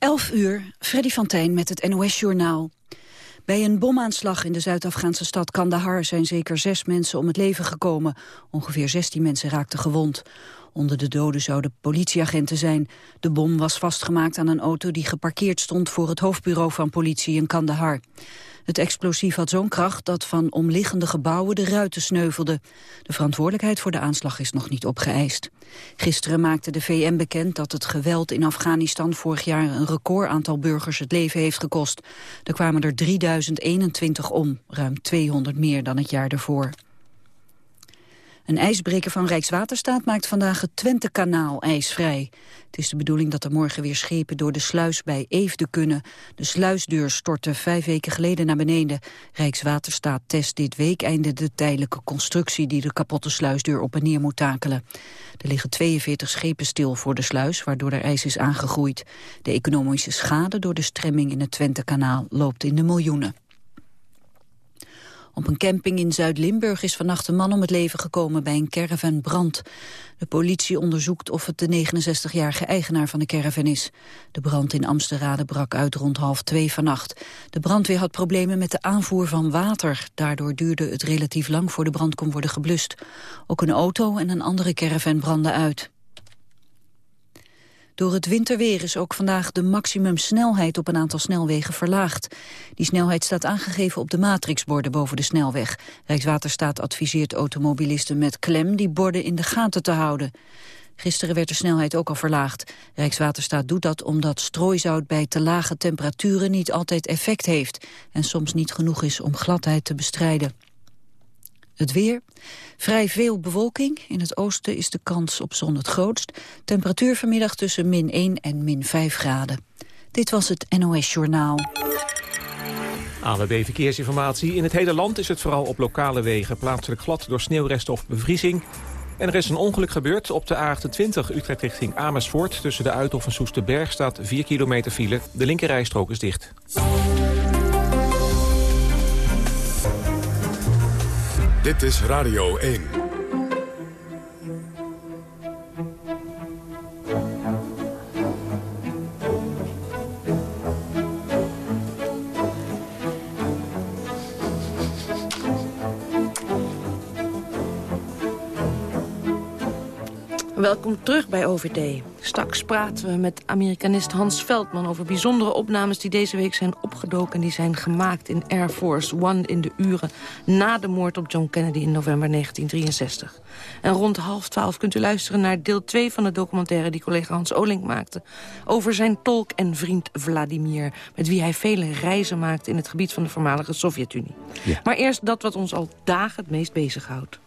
11 uur, Freddy van met het NOS-journaal. Bij een bomaanslag in de Zuid-Afghaanse stad Kandahar zijn zeker zes mensen om het leven gekomen. Ongeveer 16 mensen raakten gewond. Onder de doden zouden politieagenten zijn. De bom was vastgemaakt aan een auto die geparkeerd stond voor het hoofdbureau van politie in Kandahar. Het explosief had zo'n kracht dat van omliggende gebouwen de ruiten sneuvelden. De verantwoordelijkheid voor de aanslag is nog niet opgeëist. Gisteren maakte de VN bekend dat het geweld in Afghanistan vorig jaar een record aantal burgers het leven heeft gekost. Er kwamen er 3021 om, ruim 200 meer dan het jaar ervoor. Een ijsbreker van Rijkswaterstaat maakt vandaag het Twentekanaal ijsvrij. Het is de bedoeling dat er morgen weer schepen door de sluis bij Eefde kunnen. De sluisdeur stortte vijf weken geleden naar beneden. Rijkswaterstaat test dit week einde de tijdelijke constructie... die de kapotte sluisdeur op en neer moet takelen. Er liggen 42 schepen stil voor de sluis, waardoor er ijs is aangegroeid. De economische schade door de stremming in het Twentekanaal loopt in de miljoenen. Op een camping in Zuid-Limburg is vannacht een man om het leven gekomen bij een caravanbrand. De politie onderzoekt of het de 69-jarige eigenaar van de caravan is. De brand in Amsterdam brak uit rond half twee vannacht. De brandweer had problemen met de aanvoer van water. Daardoor duurde het relatief lang voor de brand kon worden geblust. Ook een auto en een andere caravan brandden uit. Door het winterweer is ook vandaag de maximumsnelheid op een aantal snelwegen verlaagd. Die snelheid staat aangegeven op de matrixborden boven de snelweg. Rijkswaterstaat adviseert automobilisten met klem die borden in de gaten te houden. Gisteren werd de snelheid ook al verlaagd. Rijkswaterstaat doet dat omdat strooizout bij te lage temperaturen niet altijd effect heeft en soms niet genoeg is om gladheid te bestrijden. Het weer. Vrij veel bewolking. In het oosten is de kans op zon het grootst. Temperatuur vanmiddag tussen min 1 en min 5 graden. Dit was het NOS Journaal. ANWB Verkeersinformatie. In het hele land is het vooral op lokale wegen plaatselijk glad door sneeuwresten of bevriezing. En er is een ongeluk gebeurd op de A28 Utrecht richting Amersfoort. Tussen de Uithof en Soesterberg staat 4 kilometer file. De linkerrijstrook is dicht. Dit is Radio 1. Welkom terug bij OVD. Straks praten we met Amerikanist Hans Veldman over bijzondere opnames die deze week zijn opgedoken. En die zijn gemaakt in Air Force One in de uren na de moord op John Kennedy in november 1963. En rond half twaalf kunt u luisteren naar deel 2 van de documentaire die collega Hans Olink maakte. Over zijn tolk en vriend Vladimir, met wie hij vele reizen maakte in het gebied van de voormalige Sovjet-Unie. Maar eerst dat wat ons al dagen het meest bezighoudt.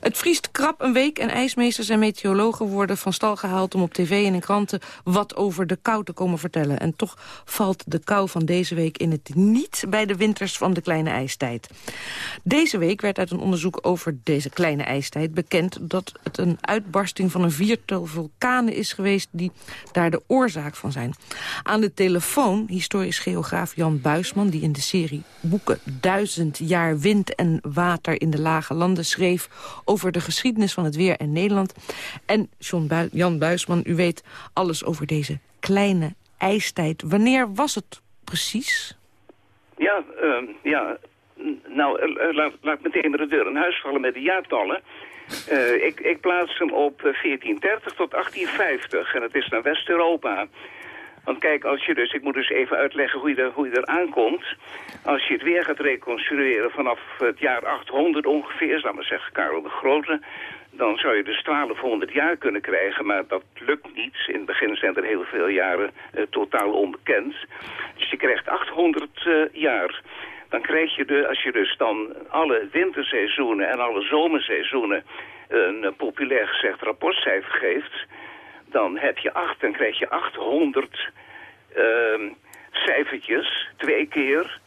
Het vriest krap een week en ijsmeesters en meteorologen worden van stal gehaald... om op tv en in kranten wat over de kou te komen vertellen. En toch valt de kou van deze week in het niet bij de winters van de kleine ijstijd. Deze week werd uit een onderzoek over deze kleine ijstijd bekend... dat het een uitbarsting van een viertal vulkanen is geweest... die daar de oorzaak van zijn. Aan de telefoon historisch geograaf Jan Buisman... die in de serie boeken Duizend jaar wind en water in de lage landen schreef over de geschiedenis van het weer in Nederland. En John Jan Buisman, u weet alles over deze kleine ijstijd. Wanneer was het precies? Ja, uh, ja. nou, uh, laat, laat meteen de deur in huis vallen met de jaartallen. Uh, ik, ik plaats hem op 1430 tot 1850 en het is naar West-Europa. Want kijk, als je dus, ik moet dus even uitleggen hoe je, er, hoe je eraan komt. Als je het weer gaat reconstrueren vanaf het jaar 800 ongeveer, laten we zeggen Karel de Grote, dan zou je dus 1200 jaar kunnen krijgen, maar dat lukt niet. In het begin zijn er heel veel jaren uh, totaal onbekend. Dus je krijgt 800 uh, eh, jaar. Dan krijg je de, als je dus dan alle winterseizoenen en alle zomerseizoenen een uh, populair gezegd rapportcijfer geeft dan heb je acht, dan krijg je 800 uh, cijfertjes, twee keer,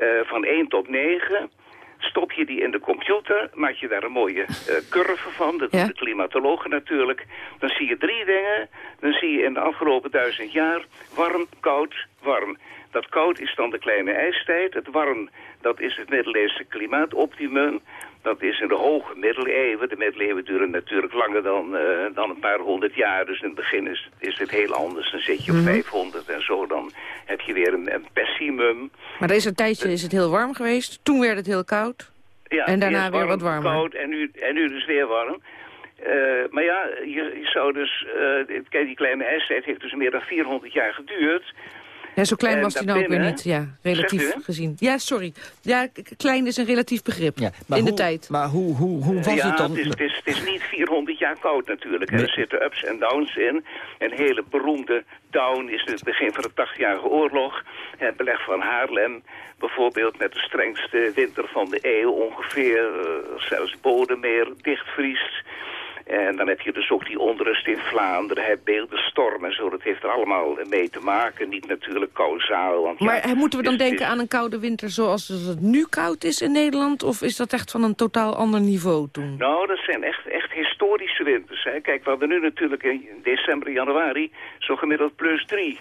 uh, van 1 tot 9. stop je die in de computer, maak je daar een mooie uh, curve van. Dat doen de klimatologen natuurlijk. Dan zie je drie dingen. Dan zie je in de afgelopen duizend jaar warm, koud, warm. Dat koud is dan de kleine ijstijd. Het warm, dat is het middeleeuwse klimaatoptimum. Dat is in de hoge middeleeuwen. De middeleeuwen duren natuurlijk langer dan, uh, dan een paar honderd jaar. Dus in het begin is, is het heel anders. Dan zit je op 500 mhm. en zo. Dan heb je weer een, een pessimum. Maar deze tijdje is het heel warm geweest. Toen werd het heel koud. Ja, en daarna weer wat warmer. Koud en nu, en nu dus weer warm. Uh, maar ja, je, je zou dus... Uh, kijk, die kleine ijstijd heeft dus meer dan 400 jaar geduurd. Ja, zo klein was hij nou ook weer niet, ja, relatief gezien. Ja, sorry. Ja, klein is een relatief begrip in de tijd. Maar hoe, hoe, hoe was het dan? Het is, het, is, het is niet 400 jaar koud natuurlijk. Er zitten ups en downs in. Een hele beroemde down is het begin van de 80-jarige oorlog. Het beleg van Haarlem, bijvoorbeeld met de strengste winter van de eeuw ongeveer. Uh, zelfs Bodemeer dichtvriest. En dan heb je dus ook die onrust in Vlaanderen, het beeldenstorm en zo. Dat heeft er allemaal mee te maken. Niet natuurlijk kausaal. Want maar moeten we dan denken aan een koude winter zoals het nu koud is in Nederland? Of is dat echt van een totaal ander niveau toen? Nou, dat zijn echt, echt historische winters. Hè. Kijk, we hadden nu natuurlijk in december, januari zo gemiddeld plus drie.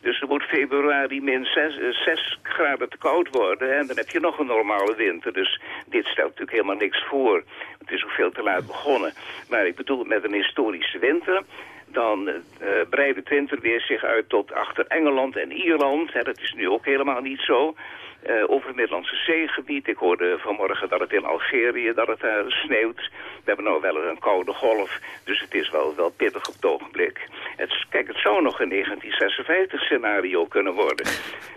Dus er moet februari min 6, 6 eh, graden te koud worden. En dan heb je nog een normale winter. Dus dit stelt natuurlijk helemaal niks voor. Het is ook veel te laat begonnen. Maar ik bedoel, met een historische winter dan uh, breidt het winterweer zich uit tot achter Engeland en Ierland. Dat is nu ook helemaal niet zo. Uh, over het Middellandse zeegebied. Ik hoorde vanmorgen dat het in Algerië dat het daar sneeuwt. We hebben nou wel een koude golf, dus het is wel, wel pittig op het ogenblik. Het, kijk, het zou nog een 1956 scenario kunnen worden.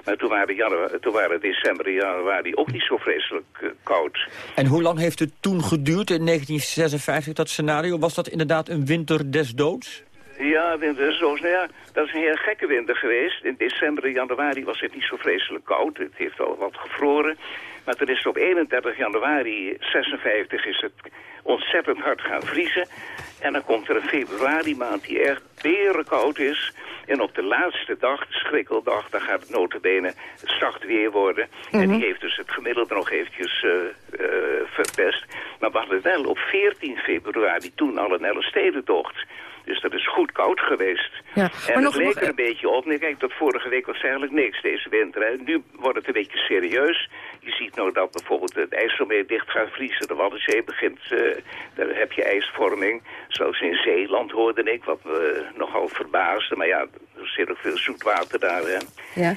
Maar toen waren, januari, toen waren december en januari ook niet zo vreselijk uh, koud. En hoe lang heeft het toen geduurd in 1956, dat scenario? Was dat inderdaad een winter des doods? Ja, winter zoals, nou ja, dat is een hele gekke winter geweest. In december en januari was het niet zo vreselijk koud. Het heeft wel wat gevroren. Maar toen is het op 31 januari 56 is het ontzettend hard gaan vriezen. En dan komt er een februari maand die echt berenkoud is. En op de laatste dag, de schrikkeldag, dan gaat het notabene zacht weer worden. En die mhm. heeft dus het gemiddelde nog eventjes uh, uh, verpest. Maar we hadden wel op 14 februari toen al een Elfstedentocht. Dus dat is goed koud geweest. Ja, en het nog, leek er een beetje op. Nee, kijk, dat vorige week was eigenlijk niks deze winter. Hè. Nu wordt het een beetje serieus. Je ziet nou dat bijvoorbeeld het IJsselmeer dicht gaat vriezen. De Waddenzee begint, uh, daar heb je ijsvorming. Zoals in Zeeland hoorde ik, wat me nogal verbaasde. Maar ja, er zit ook veel zoet water daar. Hè. Ja.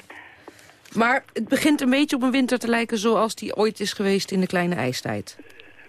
Maar het begint een beetje op een winter te lijken zoals die ooit is geweest in de kleine ijstijd.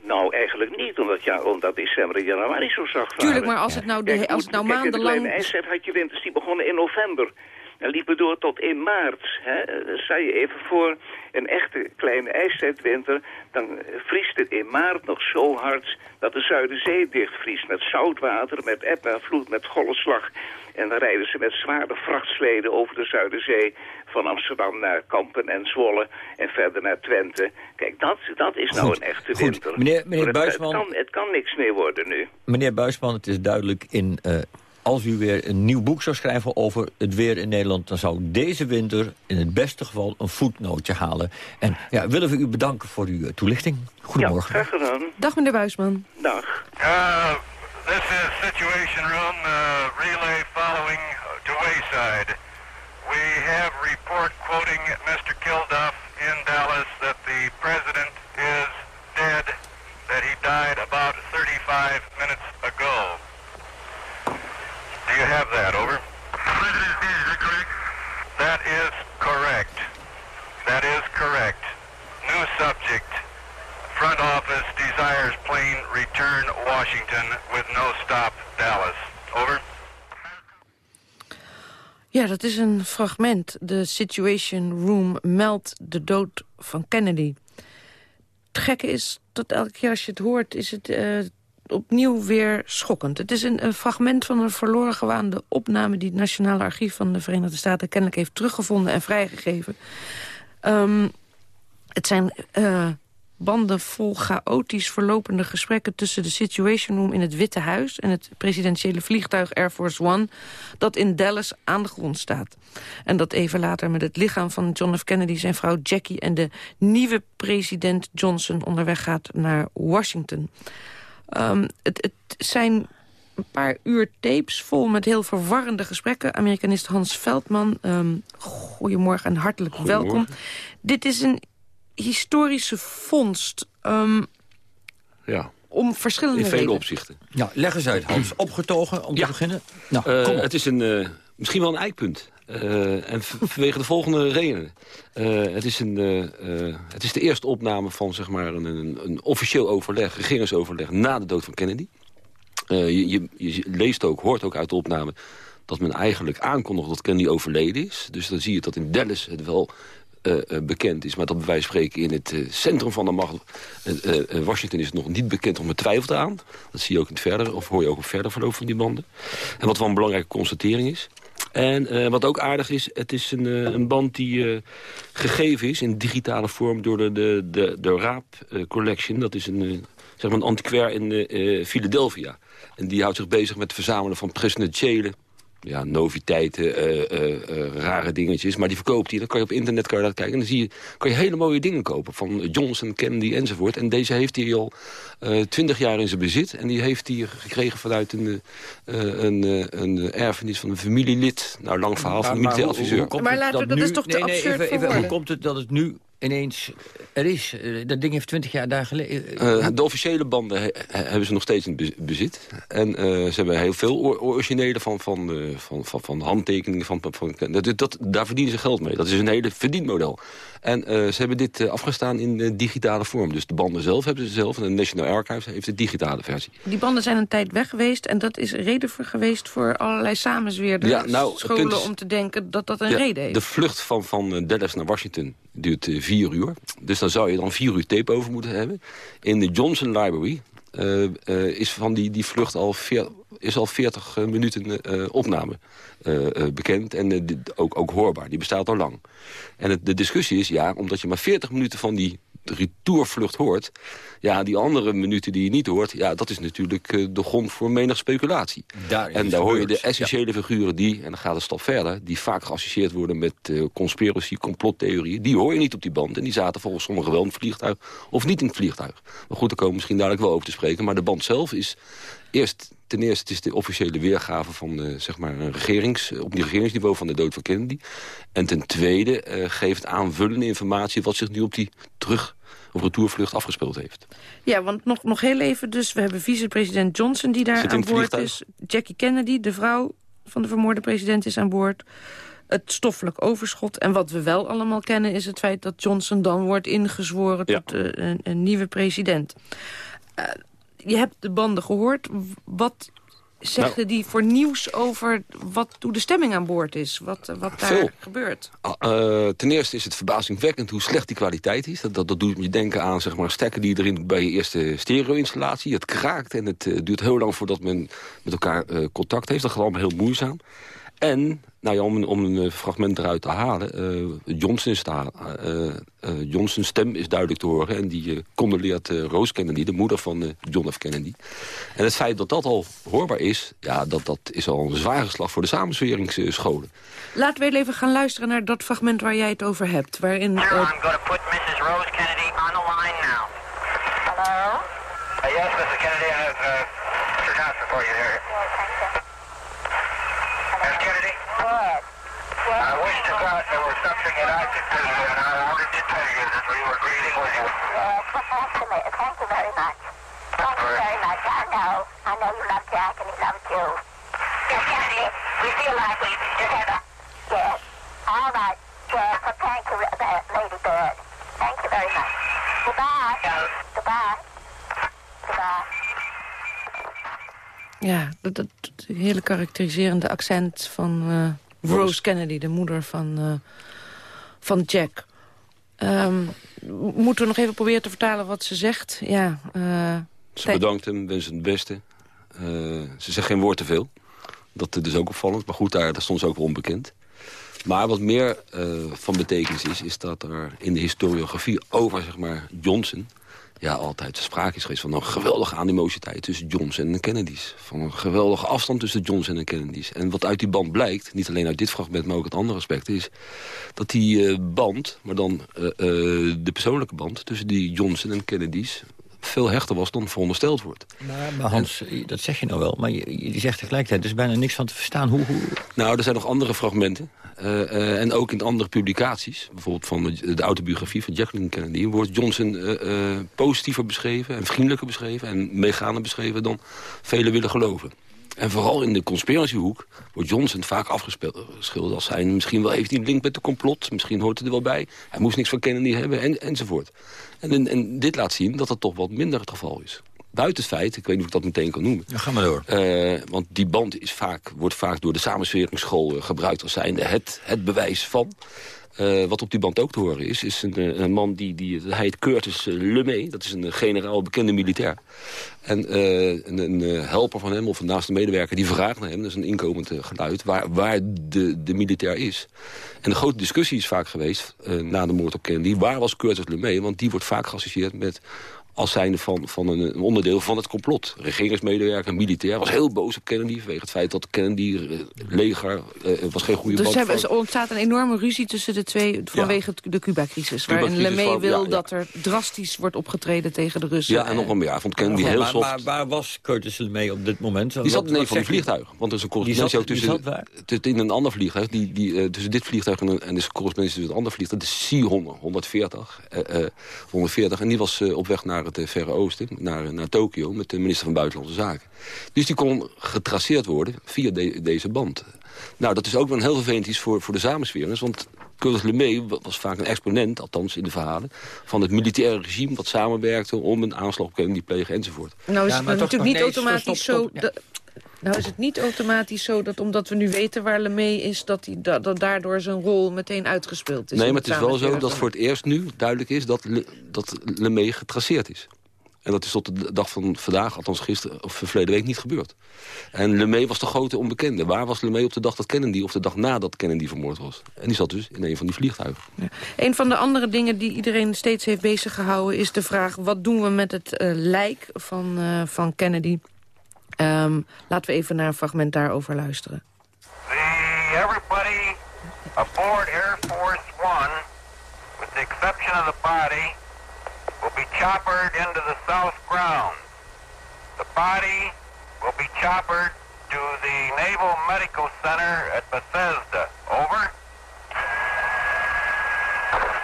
Nou, eigenlijk niet, omdat, ja, omdat december en januari zo zacht waren. Tuurlijk, maar als het nou, de, als het nou maandenlang... Kijk, de ijstijd had je winters die begonnen in november. En liepen door tot in maart. Hè. Stel je even voor, een echte kleine ijstijdwinter... dan vriest het in maart nog zo hard dat de Zuiderzee dichtvriest. Met zoutwater, met eb en vloed, met golfslag. En dan rijden ze met zware vrachtsleden over de Zuiderzee... van Amsterdam naar Kampen en Zwolle en verder naar Twente. Kijk, dat, dat is nou een echte winter. Meneer, meneer Buisman... Het, kan, het kan niks meer worden nu. Meneer Buisman, het is duidelijk in... Uh, als u weer een nieuw boek zou schrijven over het weer in Nederland... dan zou deze winter in het beste geval een voetnootje halen. En ja, willen we u bedanken voor uw toelichting. Goedemorgen. Ja, graag gedaan. Dag meneer Buisman. Dag. Uh, this is Situation Room, uh, relay following to Wayside. We have report quoting Mr. Kilduff in Dallas that the president is dead, that he died about 35 minutes ago. Do you have that, over? President is dead, correct? That is correct. That is correct. New subject. Front office desires plane return Washington with no stop Dallas. Over. Ja, dat is een fragment. De Situation Room meldt de dood van Kennedy. Het gekke is dat elke keer als je het hoort... is het uh, opnieuw weer schokkend. Het is een, fragment van een verloren gewaande opname... die het Nationale Archief van de Verenigde Staten kennelijk heeft teruggevonden en vrijgegeven. Um, het zijn uh, banden vol chaotisch verlopende gesprekken... tussen de Situation Room in het Witte Huis... en het presidentiële vliegtuig Air Force One... dat in Dallas aan de grond staat. En dat even later met het lichaam van John F. Kennedy... zijn vrouw Jackie en de nieuwe president Johnson onderweg gaat naar Washington. Um, het, het zijn een paar uur tapes vol met heel verwarrende gesprekken. Amerikanist Hans Veldman, um, goedemorgen en hartelijk welkom. Dit is een historische vondst. Um, ja. Om verschillende In vele redenen. opzichten. Ja, leg eens uit, Hans. Opgetogen om te beginnen. Nou, Eh, kom het is een, eh, misschien wel een eikpunt. Eh, en vanwege de volgende redenen. Eh, het, is een, het is de eerste opname van zeg maar, een, een, een officieel overleg, regeringsoverleg... na de dood van Kennedy. Eh, je, je, je leest ook, hoort ook uit de opname... dat men eigenlijk aankondigt dat Kennedy overleden is. Dus dan zie je dat in Dallas het wel bekend is. Maar dat van spreken in het eh, centrum van de macht... eh, eh, eh, Washington is het nog niet bekend of men twijfelt aan. Dat zie je ook in het verder, of hoor je ook in verder verloop van die banden. En wat wel een belangrijke constatering is... En eh, wat ook aardig is, het is een, eh, een band die eh, gegeven is in digitale vorm door de, de, de, de Raap eh, Collection. Dat is een, eh, zeg maar een antiquair in eh, eh, Philadelphia. En die houdt zich bezig met het verzamelen van presidentiële ja, noviteiten, eh, eh, eh, rare dingetjes. Maar die verkoopt hij. Dan kan je op internet kan je dat kijken. En dan zie je, kan je hele mooie dingen kopen. Van Johnson, Kennedy enzovoort. En deze heeft hij al twintig jaar in zijn bezit. En die heeft hij gekregen vanuit een, eh, een, eh, een erfenis van een familielid. Nou, lang verhaal van de militair hoe- adviseur. hoe komt Maar het laten we- dat nu- is toch te nee, nee, absurd even, Hoe komt het dat het nu ineens er is? Eh, Dat ding heeft twintig jaar daar geleden... Eh, de officiële banden he- he- hebben ze nog steeds in be- bezit. En eh, ze hebben heel veel or- originele van, van, eh, van, van, van handtekeningen. Van, van, dat, dat, daar verdienen ze geld mee. Dat is een hele verdienmodel. En eh, ze hebben dit eh, afgestaan in eh, digitale vorm. Dus de banden zelf hebben ze zelf. En de National Archives heeft de digitale versie. Die banden zijn een tijd weg geweest... en dat is reden voor geweest voor allerlei samenzweerden Ja, nou, scholen... is- om te denken dat dat een Ja, reden heeft. De vlucht van, van eh, Dallas naar Washington duurt eh, vier uur. Dus dan zou je dan vier uur tape over moeten hebben. In de Johnson Library eh, eh, is van die, die vlucht al, veer, is al 40 eh, minuten opname bekend. En ook, ook hoorbaar. Die bestaat al lang. En de discussie is, ja, omdat je maar 40 minuten van die retourvlucht hoort... ja, die andere minuten die je niet hoort... ja, dat is natuurlijk eh, de grond voor menig speculatie. Daar en het daar hoor je de essentiële figuren die, en dan gaat het stap verder... die vaak geassocieerd worden met eh conspiracy, complottheorieën... die hoor je niet op die band. En die zaten volgens sommigen wel in het vliegtuig of niet in het vliegtuig. Maar goed, daar komen we misschien dadelijk wel over te spreken. Maar de band zelf is eerst... Ten eerste het is de officiële weergave van eh, zeg maar een regerings, op die regeringsniveau van de dood van Kennedy. En ten tweede eh, geeft aanvullende informatie wat zich nu op die terug- of retourvlucht afgespeeld heeft. Ja, want nog, nog heel even dus. We hebben vicepresident Johnson die daar aan boord is. Jackie Kennedy, de vrouw van de vermoorde president, is aan boord. Het stoffelijk overschot. En wat we wel allemaal kennen is het feit dat Johnson dan wordt ingezworen Ja. tot eh, een, een nieuwe president. Eh, je hebt de banden gehoord. Wat zegde Nou. die voor nieuws over wat, hoe de stemming aan boord is? Wat, eh, wat daar Veel. gebeurt? Ah, eh, ten eerste is het verbazingwekkend hoe slecht die kwaliteit is. Dat, dat, dat doet je denken aan zeg maar, stekken die erin bij je eerste stereo-installatie. Het kraakt en het eh, duurt heel lang voordat men met elkaar contact heeft. Dat gaat allemaal heel moeizaam. En, nou ja, om, een- om een eh, fragment eruit te halen... eh Johnson is te halen, eh, eh, Johnson's stem is duidelijk te horen... en die eh, condoleert eh, Rose Kennedy, de moeder van eh, John F. Kennedy. En het feit dat dat al hoorbaar is... ja, dat, dat is al een zware slag voor de samensweringsscholen. Laten we even gaan luisteren naar dat fragment waar jij het over hebt. Waarin eh, I'm going to put Mrs. Rose Kennedy on the line now. Hello? Uh, yes, Mrs. Kennedy, I have uh, for you here. Miss Kennedy? What? I wish to God there was something that I could do, and I wanted to tell you that we were grieving with you. Yes, absolutely. Thank you very much. Thank you very much. I know. I know you love Jack and he loves you. Miss Kennedy, we feel like we just had a... Yes. All right, Jack. Well, thank you, uh, Lady Bird. Thank you very much. Goodbye. Goodbye. Goodbye. Ja, dat, dat, hele karakteriserende accent van eh, Rose. Rose. Kennedy, de moeder van, eh, van Jack. Ehm, moeten we nog even proberen te vertalen wat ze zegt? Ja, eh, Ze bedankt hem, wens hem het beste. Eh, ze zegt geen woord te veel. Dat is dus ook opvallend. Maar goed, daar, daar stond ze ook wel onbekend. Maar wat meer eh, van betekenis is, is dat er in de historiografie over zeg maar, Johnson... ja, altijd sprake is geweest van een geweldige animositeit tussen Johnson en de Kennedys. Van een geweldige afstand tussen Johnson en de Kennedys. En wat uit die band blijkt, niet alleen uit dit fragment, maar ook het andere aspect, is dat die eh, band, maar dan uh, uh, de persoonlijke band tussen die Johnson en Kennedys veel hechter was dan verondersteld wordt. Maar, maar Hans, dat zeg je nou wel, maar je, je zegt tegelijkertijd... er is bijna niks van te verstaan. Hoe, hoe... Nou, er zijn nog andere fragmenten. Uh, uh, en ook in andere publicaties, bijvoorbeeld van de, de autobiografie van Jacqueline Kennedy... wordt Johnson uh, positiever beschreven en vriendelijker beschreven... en meegaande beschreven dan velen willen geloven. En vooral in de conspiratiehoek wordt Johnson vaak afgeschilderd als hij misschien wel heeft die link met de complot. Misschien hoort het er wel bij. Hij moest niks van Kennedy hebben en, enzovoort. En, en dit laat zien dat dat toch wat minder het geval is. Buiten het feit, ik weet niet of ik dat meteen kan noemen. Ja, ga maar door. Uh, want die band is vaak, wordt vaak door de samensweringsschool uh, gebruikt als zijnde het, het bewijs van. Uh, wat op die band ook te horen is, is een, een man die, die hij heet Curtis LeMay. Dat is een generaal bekende militair. En een, een, helper van hem, of een naaste medewerker, die vraagt naar hem. Dat is een inkomend geluid, waar, waar de, de militair is. En de grote discussie is vaak geweest, na de moord op Kennedy... waar was Curtis LeMay? Want die wordt vaak geassocieerd met als zijnde van, van een, een, onderdeel van het complot. Regeringsmedewerker, militair, was heel boos op Kennedy... vanwege het feit dat Kennedy, uh, leger, uh, was geen goede Dus er van... ontstaat een enorme ruzie tussen de twee vanwege ja. de Cuba-crisis... Cuba waarin LeMay wil ja, ja. dat er drastisch wordt opgetreden tegen de Russen. Ja, en nog meer. vond Kennedy heel maar, soft. Maar waar was Curtis LeMay op dit moment? Die zat in een van die vliegtuigen. Want er is een correspondentie ook tussen... Die in een ander vliegtuig, die, die, uh, tussen dit vliegtuig en, en de correspondentie tussen het andere vliegtuig... de C-100, 140, 140. En die was op weg naar het Verre Oosten naar, naar Tokio met de minister van Buitenlandse Zaken. Dus die kon getraceerd worden via de, deze band. Nou, dat is ook wel een heel vervelend iets voor, voor de samenswerers, want Curtis LeMay was vaak een exponent, althans in de verhalen... van het militaire regime wat samenwerkte om een aanslag op Kennedy plegen enzovoort. Nou is ja, het natuurlijk niet nee, automatisch stop, stop, zo... Ja. Nou is het niet automatisch zo dat omdat we nu weten waar LeMay is... Dat, die, dat, dat daardoor zijn rol meteen uitgespeeld is. Nee, maar het is wel zo dat voor het eerst nu duidelijk is... dat, Le, dat LeMay getraceerd is. En dat is tot de dag van vandaag, althans gisteren of verleden week, niet gebeurd. En LeMay was de grote onbekende. Waar was LeMay op de dag dat Kennedy, of de dag nadat Kennedy vermoord was? En die zat dus in een van die vliegtuigen. Ja. Een van de andere dingen die iedereen steeds heeft bezig gehouden... is de vraag, wat doen we met het uh, lijk van, uh, van Kennedy? Um, laten we even naar een fragment daarover luisteren. The, everybody aboard Air Force One, with the exception of the body... will be choppered into the south ground. The body will be choppered to the Naval Medical Center at Bethesda. Over.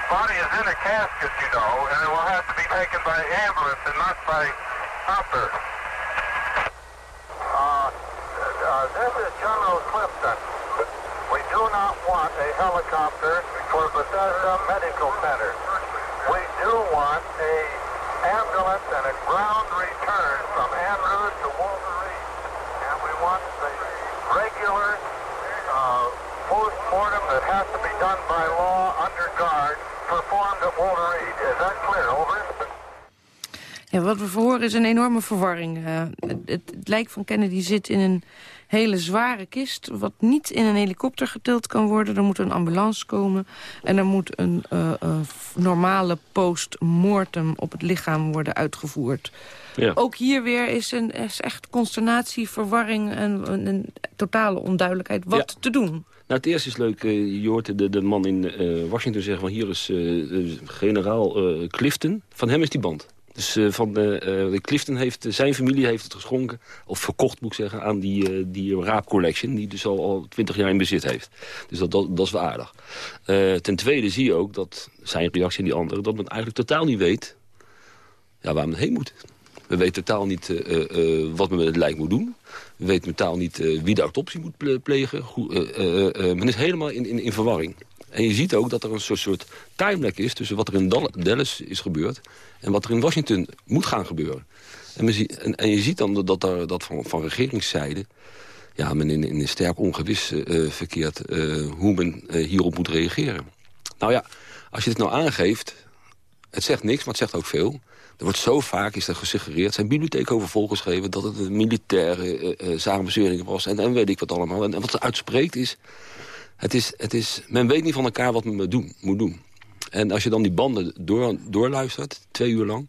Body is in a casket, you know, and it will have to be taken by ambulance and not by chopper. Uh, uh, this is General Clifton. We do not want a helicopter for Bethesda Medical Center. We do want a ambulance and a ground return from Andrews to Walter Reed. And we want the regular uh, post-mortem that has to be done by law under guard performed at Walter Reed. Is that clear? Over. Ja, wat we verhoren is een enorme verwarring. Uh, het, het lijk van Kennedy zit in een hele zware kist... wat niet in een helikopter getild kan worden. Er moet een ambulance komen en er moet een uh, uh, normale post-mortem... op het lichaam worden uitgevoerd. Ja. Ook hier weer is, een, is echt consternatie, verwarring en een, totale onduidelijkheid wat ja. te doen. Nou, het eerste is leuk, uh, je hoort de, de man in uh, Washington zeggen... van hier is uh, generaal Clifton, van hem is die band. Dus uh, van de, uh, de Clifton heeft, zijn familie heeft het geschonken, of verkocht moet ik zeggen, aan die, uh, die Raap Collection, die dus al, al 20 jaar in bezit heeft. Dus dat, dat, dat is wel aardig. ten tweede zie je ook dat zijn reactie en die andere, dat men eigenlijk totaal niet weet ja, waar men heen moet. We weten totaal niet wat men met het lijk moet doen. We weten totaal niet wie de autopsie moet plegen. Men is helemaal in, in, in verwarring. En je ziet ook dat er een soort, soort is tussen wat er in Dallas is gebeurd... en wat er in Washington moet gaan gebeuren. En, en, je ziet dan dat, dat, van, van regeringszijde... ja, men in, in een sterk ongewis uh, verkeert uh, hoe men hierop moet reageren. Nou ja, als je dit nou aangeeft... het zegt niks, maar het zegt ook veel... Er wordt zo vaak is er gesuggereerd, zijn bibliotheek over volgeschreven... dat het een militaire uh, was en, en weet ik wat allemaal. En, en wat er uitspreekt is het is, het is, men weet niet van elkaar wat men doen, moet doen. En als je dan die banden door, doorluistert, twee uur lang...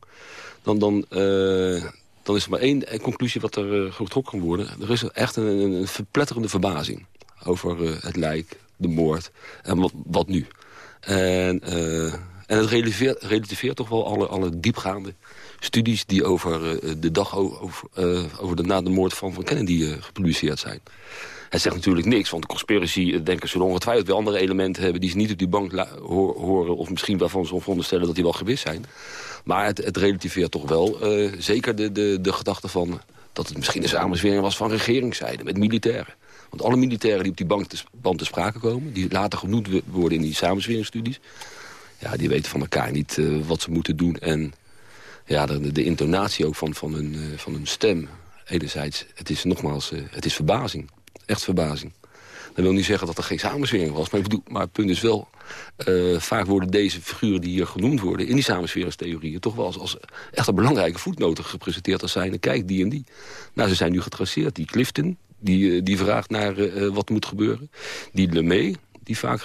dan, dan, eh, dan is er maar één conclusie wat er uh, getrokken kan worden. Er is echt een, een verpletterende verbazing over uh, het lijk, de moord en wat, wat nu. En, en het relativeert, relativeert, toch wel alle, alle diepgaande studies die over de dag over, over de, na de moord van, van Kennedy gepubliceerd zijn. Hij zegt natuurlijk niks, want de conspiracy-denkers zullen ongetwijfeld weer andere elementen hebben... die ze niet op die bank horen of misschien waarvan ze veronderstellen dat die wel gewist zijn. Maar het, het relativeert toch wel uh, zeker de, de, de gedachte van... dat het misschien een samenzwering was van regeringszijde met militairen. Want alle militairen die op die bank te, sprake komen... die later genoemd worden in die samenzweringsstudies... ja, die weten van elkaar niet uh, wat ze moeten doen. En ja, de, de intonatie ook van, van, hun, van hun stem... Enerzijds, het is nogmaals, het is verbazing echt verbazing. Dat wil niet zeggen dat er geen samenswering was. Maar, ik bedoel, maar het punt is wel... Uh, vaak worden deze figuren die hier genoemd worden... in die samensweringstheorieën toch wel als, als echt een belangrijke voetnoten gepresenteerd... als zijnde, kijk, die en die. Nou, ze zijn nu getraceerd. Die Clifton, die, uh, die vraagt naar uh, wat moet gebeuren. Die LeMay, die vaak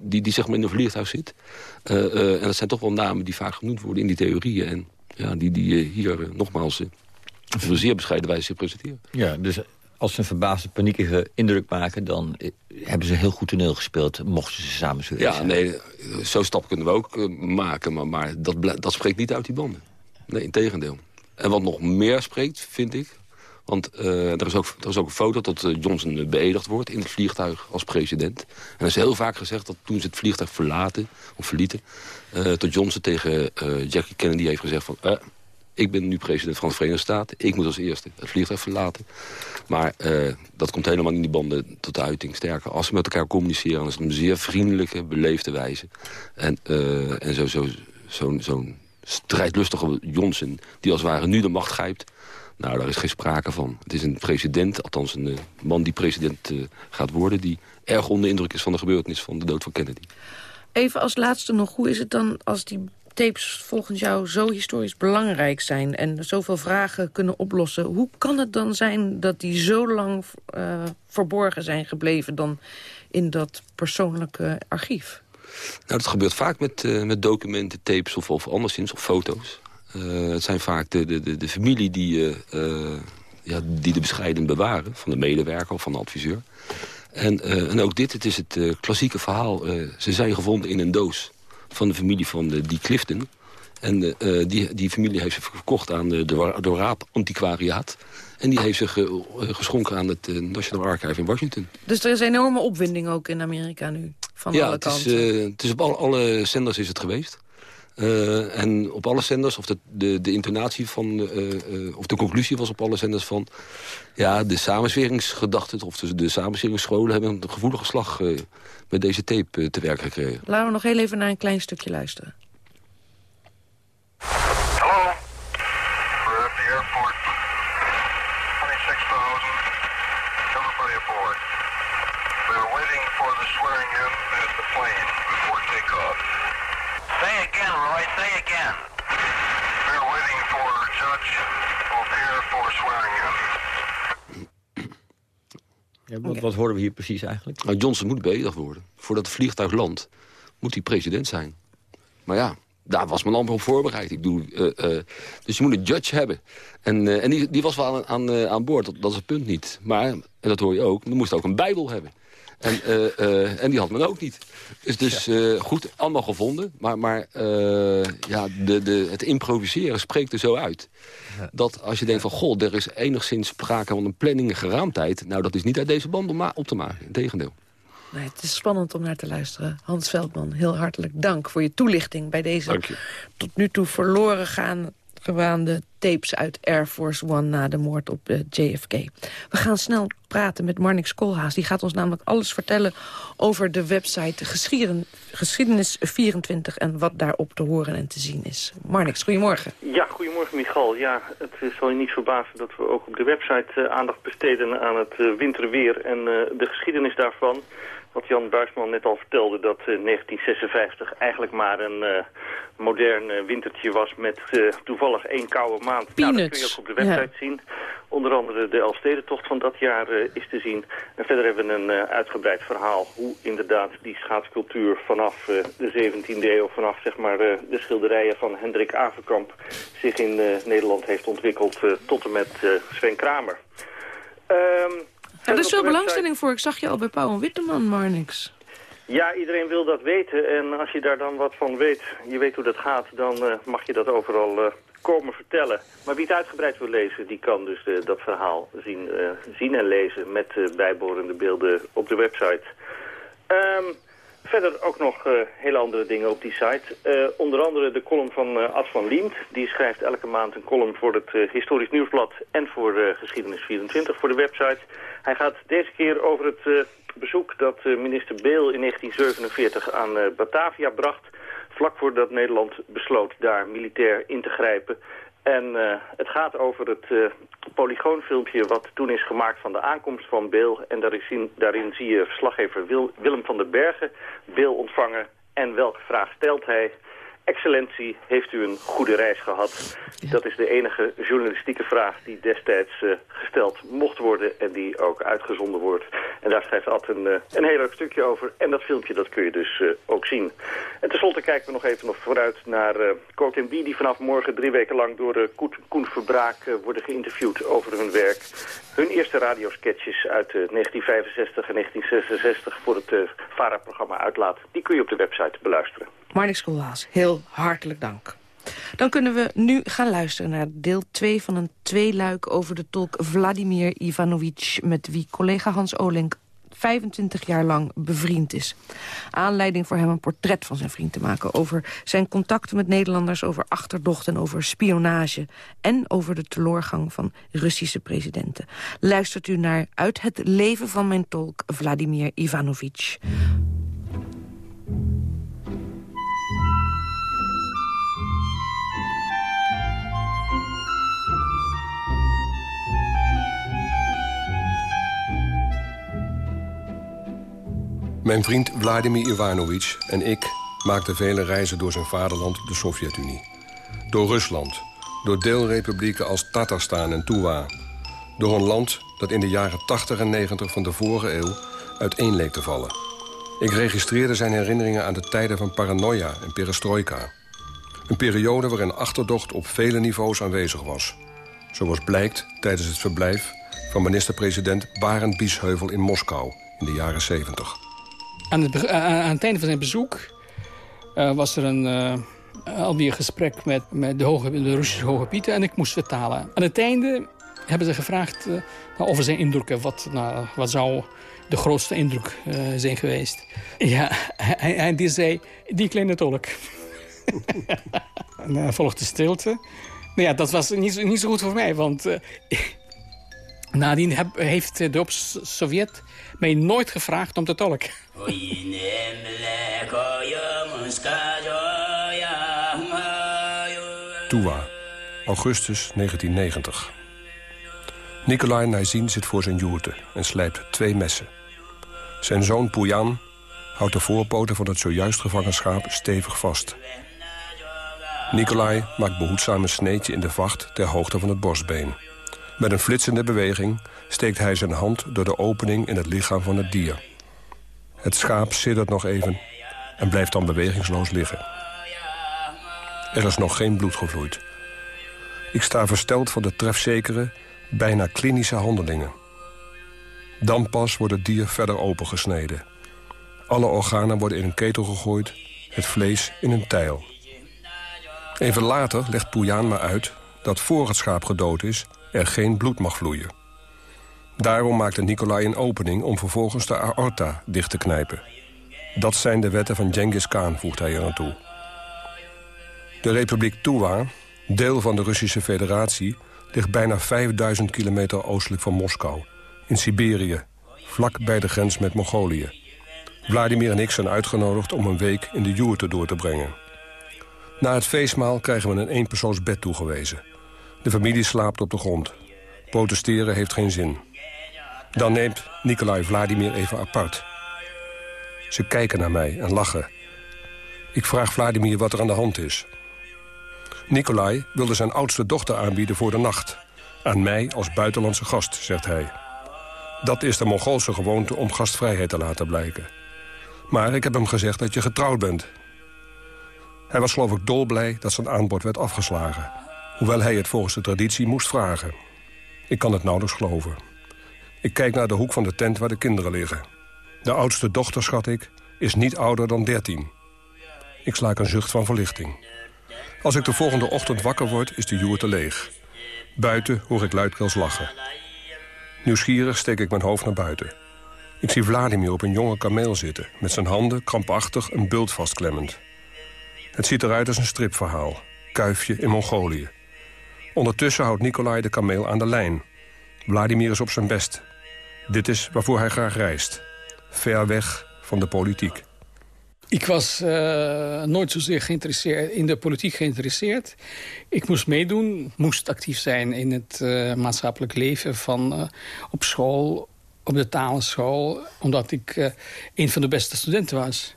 die, die zeg maar in een vliegtuig zit. en dat zijn toch wel namen die vaak genoemd worden in die theorieën. En ja, die, die hier nogmaals een zeer bescheiden wijze presenteren. Ja, dus als ze een verbaasde, paniekige indruk maken... dan eh, hebben ze heel goed toneel gespeeld, mochten ze samen zullen Ja, nee, zo'n stap kunnen we ook uh, maken. Maar, maar dat, dat spreekt niet uit die banden. Nee, in tegendeel. En wat nog meer spreekt, vind ik... Want uh, er, is ook, er is ook een foto dat uh, Johnson beëdigd wordt in het vliegtuig als president. En er is heel vaak gezegd dat toen ze het vliegtuig verlaten, of verlieten... tot Johnson tegen Jackie Kennedy heeft gezegd van ik ben nu president van de Verenigde Staten. Ik moet als eerste het vliegtuig verlaten. Maar uh, dat komt helemaal in die banden tot de uiting. Sterker, als ze met elkaar communiceren... dan is het een zeer vriendelijke, beleefde wijze. En, uh, en zo'n zo, zo, zo strijdlustige Johnson... die als het ware nu de macht grijpt... Nou, daar is geen sprake van. Het is een president, althans een uh, man die president gaat worden... die erg onder indruk is van de gebeurtenis van de dood van Kennedy. Even als laatste nog, hoe is het dan als die tapes volgens jou zo historisch belangrijk zijn... en zoveel vragen kunnen oplossen... hoe kan het dan zijn dat die zo lang uh, verborgen zijn gebleven... dan in dat persoonlijke archief? Nou, dat gebeurt vaak met, uh, met documenten, tapes of, of anderszins, of foto's. Uh, het zijn vaak de, de, de, de familie die, ja, die de bescheiden bewaren... van de medewerker of van de adviseur. En, en ook dit, het is het klassieke verhaal. ze zijn gevonden in een doos van de familie van de, die Clifton. En uh, die, die familie heeft ze verkocht aan de, de, Raap Antiquariaat. En die heeft zich uh, geschonken aan het uh, National Archive in Washington. Dus er is enorme opwinding ook in Amerika nu? Van ja, alle het kanten. Is, het is op alle, alle zenders is het geweest. En op alle zenders, of de, de, de intonatie van, of de conclusie was op alle zenders van... ja, de samenzweringsgedachten, of de, de samenzweringsscholen hebben een gevoelige slag met deze tape te werk gekregen. Laten we nog heel even naar een klein stukje luisteren. Hallo. We're at the airport. 26,000. Everybody aboard. We are waiting for the swearing in at the plane before takeoff. Say again, Roy. Say again. We are waiting for Judge O'Peer for swearing in. Wat, wat horen we hier precies eigenlijk? Nou, Johnson moet beëdigd worden. Voordat het vliegtuig landt, moet hij president zijn. Maar ja, daar was men amper op voorbereid. Ik bedoel, uh, uh, dus je moet een judge hebben. En, uh, en die, die was wel aan, aan, aan boord, dat, dat, is het punt niet. Maar, en dat hoor je ook, men moest ook een bijbel hebben. En, en die had men ook niet. Dus, dus goed, allemaal gevonden. Maar, maar ja, de, de, het improviseren spreekt er zo uit. Dat als je denkt van, goh, er is enigszins sprake van een planning en geraamdheid. Nou, dat is niet uit deze band om op te maken. Integendeel. Nee, het is spannend om naar te luisteren. Hans Veldman, heel hartelijk dank voor je toelichting... bij deze tot nu toe verloren gaan gewaande tapes uit Air Force One... na de moord op uh, JFK. We gaan snel praten met Marnix Koolhaas. Die gaat ons namelijk alles vertellen over de website Geschiedenis24... en wat daarop te horen en te zien is. Marnix, goedemorgen. Ja, goedemorgen Michal. Ja, het zal je niet verbazen dat we ook op de website uh, aandacht besteden... aan het uh, winterweer en de geschiedenis daarvan wat Jan Buisman net al vertelde, dat 1956 eigenlijk maar een modern wintertje was met toevallig één koude maand. Peanuts. Nou, dat kun je ook op de website zien. Onder andere de Elfstedentocht van dat jaar uh, is te zien. En verder hebben we een uitgebreid verhaal hoe inderdaad die schaatscultuur vanaf de 17e eeuw, vanaf zeg maar de schilderijen van Hendrik Averkamp, zich in Nederland heeft ontwikkeld tot en met Sven Kramer. Um, er is veel belangstelling voor. Ik zag je al bij Pauw en Witteman, maar niks. Ja, iedereen wil dat weten. En als je daar dan wat van weet, je weet hoe dat gaat... dan uh, mag je dat overal uh, komen vertellen. Maar wie het uitgebreid wil lezen, die kan dus uh, dat verhaal zien, zien en lezen... met bijbehorende beelden op de website. Um, verder ook nog hele andere dingen op die site. onder andere de column van Ad van Liemt. Die schrijft elke maand een column voor het Historisch Nieuwsblad... en voor Geschiedenis 24 voor de website. Hij gaat deze keer over het bezoek dat eh, minister Beel in 1947 aan eh, Batavia bracht... vlak voordat Nederland besloot daar militair in te grijpen. En uh, het gaat over het uh, polygoonfilmpje wat toen is gemaakt van de aankomst van Beel. En daarin, daarin zie je verslaggever Wil, Willem van den Bergen Beel ontvangen. En welke vraag stelt hij? Excellentie, heeft u een goede reis gehad? Dat is de enige journalistieke vraag die destijds uh, gesteld mocht worden en die ook uitgezonden wordt. En daar schrijft Ad een, uh, een heel leuk stukje over. En dat filmpje dat kun je dus uh, ook zien. En tenslotte kijken we nog even nog vooruit naar uh, B, die vanaf morgen drie weken lang door de Koen Verbraak worden geïnterviewd over hun werk. Hun eerste radiosketches uit 1965 en 1966 voor het VARA-programma Uitlaat, die kun je op de website beluisteren. Marnix Schoolhaas, heel hartelijk dank. Dan kunnen we nu gaan luisteren naar deel 2 van een tweeluik... over de tolk Vladimir Ivanovic... met wie collega Hans Olink 25 jaar lang bevriend is. Aanleiding voor hem een portret van zijn vriend te maken... over zijn contacten met Nederlanders, over achterdocht en over spionage... en over de teloorgang van Russische presidenten. Luistert u naar Uit het leven van mijn tolk Vladimir Ivanovic. Mijn vriend Vladimir Ivanovic en ik maakten vele reizen door zijn vaderland, de Sovjet-Unie. Door Rusland, door deelrepublieken als Tatarstan en Tuva. Door een land dat in de jaren 80 en 90 van de vorige eeuw uiteen leek te vallen. Ik registreerde zijn herinneringen aan de tijden van paranoia en perestroika. Een periode waarin achterdocht op vele niveaus aanwezig was. Zoals blijkt tijdens het verblijf van minister-president Barend Biesheuvel in Moskou in de jaren 70. Aan het, eh, aan het einde van zijn bezoek uh, was er een, uh, alweer gesprek met, met de, hoge, de Russische hoge pieten en ik moest vertalen. Aan het einde hebben ze gevraagd uh, over zijn indrukken. Wat, nou, wat zou de grootste indruk zijn geweest? Ja, hij die zei, die kleine tolk. en dan volgde stilte. Nou ja, dat was niet, niet zo goed voor mij, want... nadien heb, heeft de Sovjet mij nooit gevraagd om te tolken. Tuwa, augustus 1990. Nikolai Naizin zit voor zijn joerte en slijpt twee messen. Zijn zoon Puyan houdt de voorpoten van het zojuist gevangen schaap stevig vast. Nikolai maakt behoedzaam een sneetje in de vacht ter hoogte van het borstbeen. Met een flitsende beweging steekt hij zijn hand door de opening in het lichaam van het dier. Het schaap siddert nog even en blijft dan bewegingsloos liggen. Er is nog geen bloed gevloeid. Ik sta versteld voor de trefzekere, bijna klinische handelingen. Dan pas wordt het dier verder opengesneden. Alle organen worden in een ketel gegooid, het vlees in een tijl. Even later legt Poujaan me uit dat voor het schaap gedood is... er geen bloed mag vloeien. Daarom maakte Nicolai een opening om vervolgens de aorta dicht te knijpen. Dat zijn de wetten van Genghis Khan, voegt hij er aan toe. De Republiek Tuva, deel van de Russische Federatie... ligt bijna 5000 kilometer oostelijk van Moskou, in Siberië... vlak bij de grens met Mongolië. Vladimir en ik zijn uitgenodigd om een week in de joerte door te brengen. Na het feestmaal krijgen we een eenpersoonsbed toegewezen. De familie slaapt op de grond. Protesteren heeft geen zin. Dan neemt Nikolai Vladimir even apart. Ze kijken naar mij en lachen. Ik vraag Vladimir wat er aan de hand is. Nikolai wilde zijn oudste dochter aanbieden voor de nacht. Aan mij als buitenlandse gast, zegt hij. Dat is de Mongoolse gewoonte om gastvrijheid te laten blijken. Maar ik heb hem gezegd dat je getrouwd bent. Hij was geloof ik dolblij dat zijn aanbod werd afgeslagen. Hoewel hij het volgens de traditie moest vragen. Ik kan het nauwelijks geloven. Ik kijk naar de hoek van de tent waar de kinderen liggen. De oudste dochter, schat ik, is niet ouder dan 13. Ik slaak een zucht van verlichting. Als ik de volgende ochtend wakker word, is de joerte leeg. Buiten hoor ik luidkeels lachen. Nieuwsgierig steek ik mijn hoofd naar buiten. Ik zie Vladimir op een jonge kameel zitten... met zijn handen krampachtig een bult vastklemmend. Het ziet eruit als een stripverhaal. Kuifje in Mongolië. Ondertussen houdt Nikolai de kameel aan de lijn. Vladimir is op zijn best. Dit is waarvoor hij graag reist. Ver weg van de politiek. Ik was uh, nooit zozeer geïnteresseerd, in de politiek geïnteresseerd. Ik moest meedoen, moest actief zijn in het uh, maatschappelijk leven van uh, op school, op de talenschool, omdat ik een van de beste studenten was.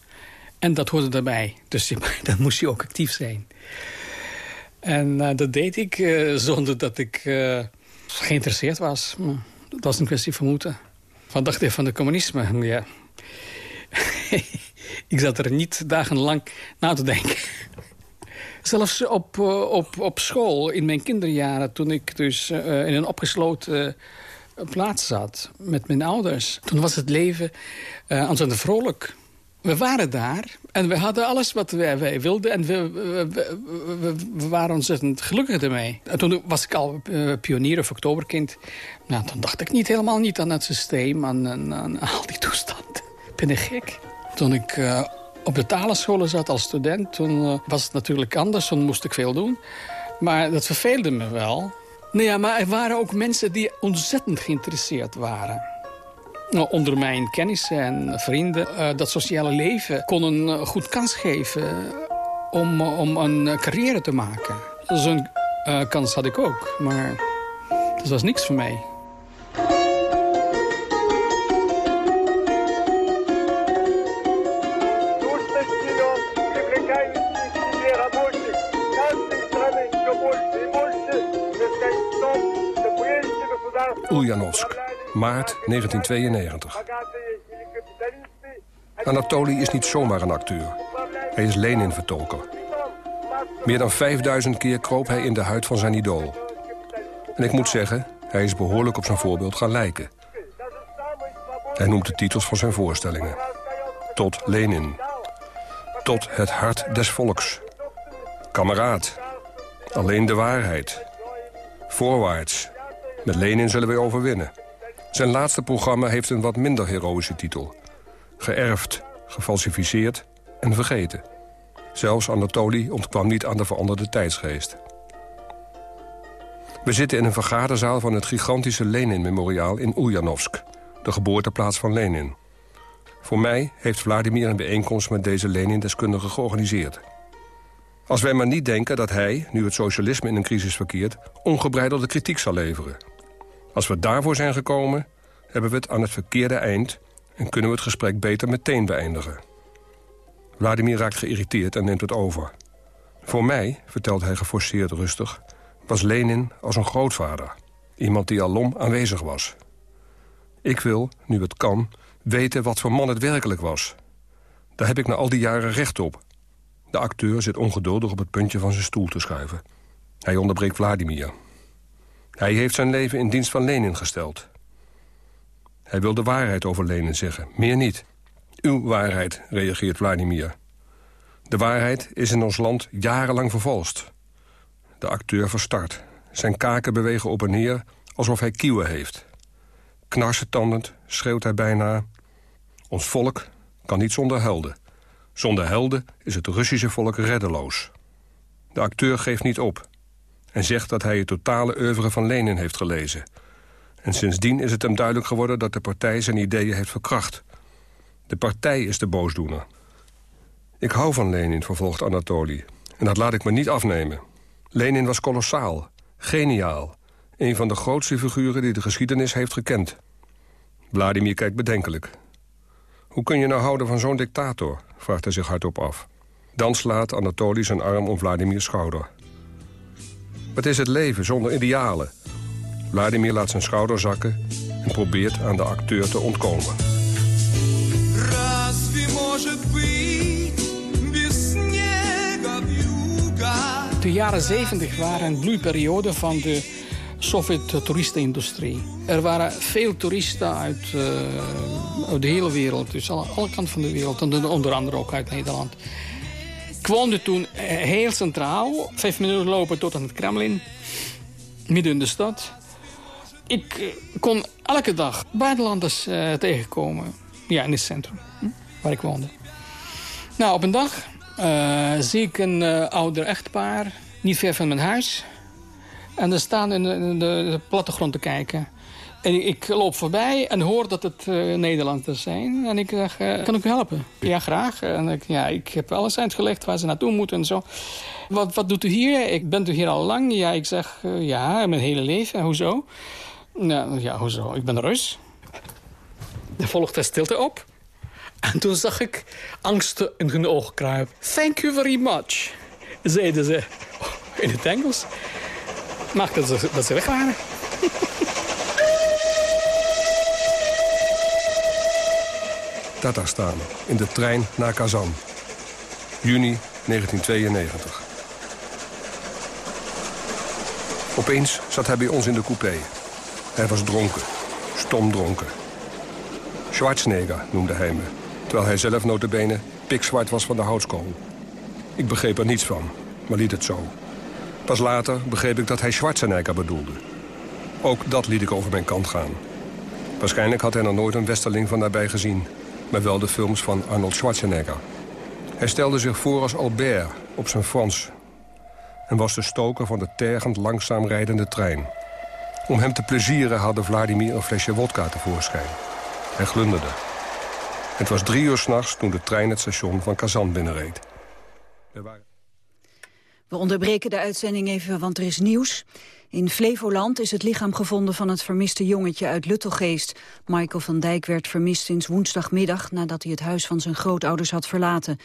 En dat hoorde daarbij, dus dan moest je ook actief zijn. En dat deed ik zonder dat ik geïnteresseerd was. Dat was een kwestie van moeten. Wat dacht je van de communisme? Ja. ik zat er niet dagenlang na te denken. Zelfs op, eh, op, op school, in mijn kinderjaren... toen ik dus uh, in een opgesloten uh, plaats zat met mijn ouders... toen was het leven uh, ontzettend vrolijk. We waren daar en we hadden alles wat wij, wilden... en we, we, we, waren ontzettend gelukkig ermee. En toen was ik al pionier of oktoberkind. Nou, dan dacht ik niet helemaal niet aan het systeem, aan, aan, al die toestanden. Ben ik gek? Toen ik uh, op de talenscholen zat als student, toen uh, was het natuurlijk anders. Toen moest ik veel doen. Maar dat verveelde me wel. Nou ja, maar er waren ook mensen die ontzettend geïnteresseerd waren. Nou, onder mijn kennissen en vrienden. Uh, dat sociale leven kon een goed kans geven om, om een carrière te maken. Zo'n kans had ik ook, maar dat was niks voor mij. Ulyanovsk, maart 1992. Anatoly is niet zomaar een acteur. Hij is Lenin-vertolker. Meer dan 5000 keer kroop hij in de huid van zijn idool. En ik moet zeggen, hij is behoorlijk op zijn voorbeeld gaan lijken. Hij noemt de titels van zijn voorstellingen. Tot Lenin. Tot het hart des volks. Kameraad. Alleen de waarheid. Voorwaarts. Met Lenin zullen we overwinnen. Zijn laatste programma heeft een wat minder heroïsche titel. Geërfd, gefalsificeerd en vergeten. Zelfs Anatoly ontkwam niet aan de veranderde tijdsgeest. We zitten in een vergaderzaal van het gigantische Lenin-memoriaal in Ulyanovsk... de geboorteplaats van Lenin. Voor mij heeft Vladimir een bijeenkomst met deze Lenin-deskundige georganiseerd. Als wij maar niet denken dat hij, nu het socialisme in een crisis verkeert... ongebreidelde kritiek zal leveren. Als we daarvoor zijn gekomen, hebben we het aan het verkeerde eind... en kunnen we het gesprek beter meteen beëindigen. Vladimir raakt geïrriteerd en neemt het over. Voor mij, vertelt hij geforceerd rustig... was Lenin als een grootvader. Iemand die alom aanwezig was. Ik wil, nu het kan, weten wat voor man het werkelijk was. Daar heb ik na al die jaren recht op. De acteur zit ongeduldig op het puntje van zijn stoel te schuiven. Hij onderbreekt Vladimir. Hij heeft zijn leven in dienst van Lenin gesteld. Hij wil de waarheid over Lenin zeggen, meer niet. Uw waarheid, reageert Vladimir. De waarheid is in ons land jarenlang vervalst. De acteur verstart. Zijn kaken bewegen op en neer alsof hij kieuwen heeft. Knarsetandend schreeuwt hij bijna... Ons volk kan niet zonder helden. Zonder helden is het Russische volk reddeloos. De acteur geeft niet op en zegt dat hij het totale oeuvre van Lenin heeft gelezen. En sindsdien is het hem duidelijk geworden dat de partij zijn ideeën heeft verkracht. De partij is de boosdoener. Ik hou van Lenin, vervolgt Anatoly. En dat laat ik me niet afnemen. Lenin was kolossaal, geniaal. Een van de grootste figuren die de geschiedenis heeft gekend. Vladimir kijkt bedenkelijk. Hoe kun je nou houden van zo'n dictator? vraagt hij zich hardop af. Dan slaat Anatoly zijn arm om Vladimir's schouder. Wat is het leven zonder idealen? Vladimir laat zijn schouder zakken en probeert aan de acteur te ontkomen. De jaren 70 waren een bloeiperiode van de Sovjet-toeristenindustrie. Er waren veel toeristen uit, uh, uit de hele wereld, dus alle, alle kanten van de wereld. En onder andere ook uit Nederland. Woonde toen eh, heel centraal, vijf minuten lopen tot aan het Kremlin, midden in de stad. Ik eh, kon elke dag buitenlanders uh, tegenkomen, ja, in het centrum, hm, waar ik woonde. Nou, op een dag zie ik een uh, ouder echtpaar, niet ver van mijn huis. En ze staan in de, in de plattegrond te kijken. En ik loop voorbij en hoor dat het uh, Nederlanders zijn. En ik zeg, kan ik u helpen? Ja, graag. En ik, ja, ik heb alles uitgelegd waar ze naartoe moeten en zo. Wat, wat doet u hier? Ik bent u hier al lang? Ja, ik zeg, ja, mijn hele leven. Hoezo? Nou, ja, hoezo? Ik ben Rus. Er volgt er stilte op. En toen zag ik angsten in hun ogen kruipen. Thank you very much, zeiden ze in het Engels. Maakte dat ze, dat ze weg waren. Tatarstan, in de trein naar Kazan. Juni 1992. Opeens zat hij bij ons in de coupé. Hij was dronken, stomdronken. Schwarzenegger noemde hij me terwijl hij zelf notabene pikzwart was van de houtskool. Ik begreep er niets van, maar liet het zo. Pas later begreep ik dat hij Schwarzenegger bedoelde. Ook dat liet ik over mijn kant gaan. Waarschijnlijk had hij nog nooit een westerling van nabij gezien... maar wel de films van Arnold Schwarzenegger. Hij stelde zich voor als Albert op zijn Frans... en was de stoker van de tergend langzaam rijdende trein. Om hem te plezieren hadden Vladimir een flesje wodka tevoorschijn. Hij glunderde. Het was drie uur s'nachts toen de trein het station van Kazan binnenreed. We onderbreken de uitzending even, want er is nieuws. In Flevoland is het lichaam gevonden van het vermiste jongetje uit Luttelgeest. Michael van Dijk werd vermist sinds woensdagmiddag... nadat hij het huis van zijn grootouders had verlaten.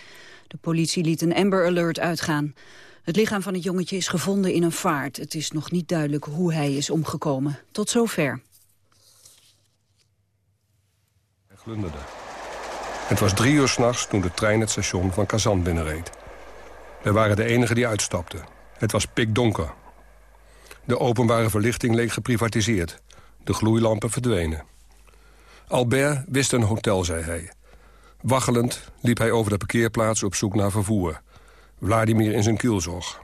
De politie liet een Amber Alert uitgaan. Het lichaam van het jongetje is gevonden in een vaart. Het is nog niet duidelijk hoe hij is omgekomen. Tot zover. Het was drie uur s'nachts toen de trein het station van Kazan binnenreed. We waren de enigen die uitstapten. Het was pikdonker. De openbare verlichting leek geprivatiseerd. De gloeilampen verdwenen. Albert wist een hotel, zei hij. Waggelend liep hij over de parkeerplaats op zoek naar vervoer. Vladimir in zijn kielzog.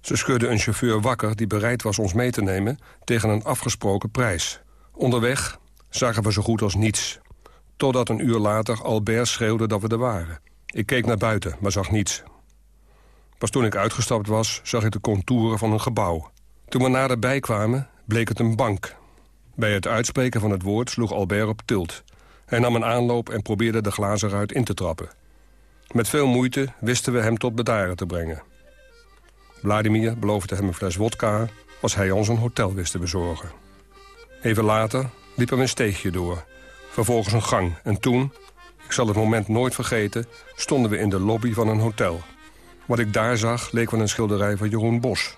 Ze schudden een chauffeur wakker die bereid was ons mee te nemen... tegen een afgesproken prijs. Onderweg zagen we zo goed als niets. Totdat een uur later Albert schreeuwde dat we er waren. Ik keek naar buiten, maar zag niets. Pas toen ik uitgestapt was, zag ik de contouren van een gebouw. Toen we naderbij kwamen, bleek het een bank. Bij het uitspreken van het woord sloeg Albert op tilt. Hij nam een aanloop en probeerde de glazen ruit in te trappen. Met veel moeite wisten we hem tot bedaren te brengen. Vladimir beloofde hem een fles wodka als hij ons een hotel wist te bezorgen. Even later liep er een steegje door vervolgens een gang. En toen, ik zal het moment nooit vergeten, stonden we in de lobby van een hotel. Wat ik daar zag, leek wel een schilderij van Jeroen Bos.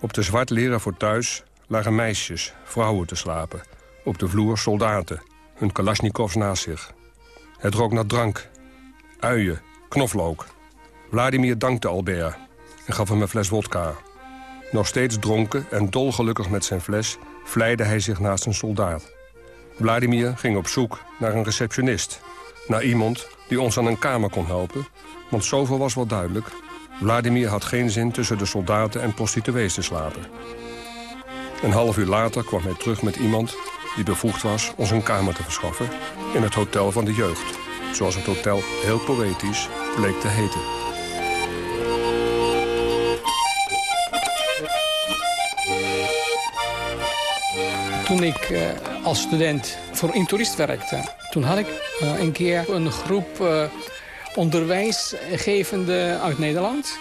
Op de zwart leren voor thuis lagen meisjes, vrouwen te slapen. Op de vloer soldaten, hun kalasjnikovs naast zich. Het rook naar drank, uien, knoflook. Vladimir dankte Albert en gaf hem een fles wodka. Nog steeds dronken en dolgelukkig met zijn fles... vleide hij zich naast een soldaat. Vladimir ging op zoek naar een receptionist. Naar iemand die ons aan een kamer kon helpen. Want zoveel was wel duidelijk. Vladimir had geen zin tussen de soldaten en prostituees te slapen. Een half uur later kwam hij terug met iemand die bevoegd was ons een kamer te verschaffen... in het Hotel van de Jeugd. Zoals het hotel heel poëtisch bleek te heten. Toen ik uh, als student voor Intourist werkte... toen had ik uh, een keer een groep uh, onderwijsgevenden uit Nederland.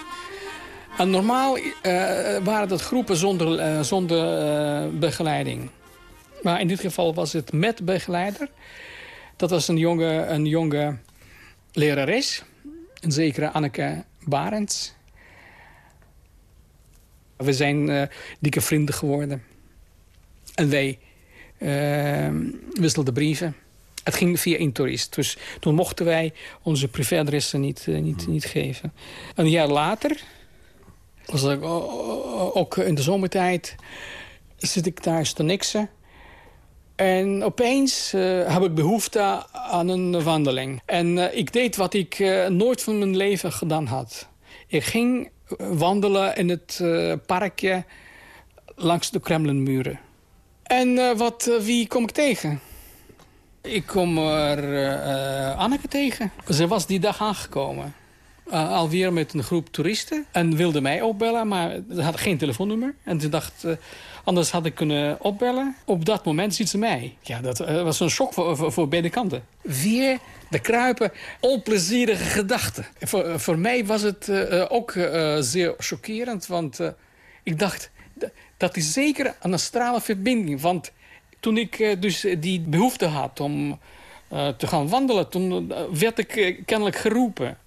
En normaal waren dat groepen zonder, zonder begeleiding. Maar in dit geval was het met begeleider. Dat was een jonge, een jonge lerares, een zekere Anneke Barends. We zijn dikke vrienden geworden. En wij wisselden brieven. Het ging via een toerist. Dus toen mochten wij onze privéadressen niet, uh, niet, niet geven. Een jaar later, was ik ook in de zomertijd, zit ik thuis te niksen. En opeens uh, heb ik behoefte aan een wandeling. En uh, ik deed wat ik uh, nooit van mijn leven gedaan had. Ik ging wandelen in het parkje langs de Kremlinmuren. En wat, wie kom ik tegen? Ik kom er Anneke tegen. Ze was die dag aangekomen. Uh, alweer met een groep toeristen. En wilde mij opbellen, maar ze had geen telefoonnummer. En ze dacht, uh, anders had ik kunnen opbellen. Op dat moment ziet ze mij. Ja, dat was een shock voor, voor, voor, beide kanten. Weer de kruipen, onplezierige gedachten. Voor, voor mij was het ook zeer chockerend. Want ik dacht, dat is zeker een astrale verbinding. Want toen ik dus die behoefte had om te gaan wandelen... toen werd ik kennelijk geroepen.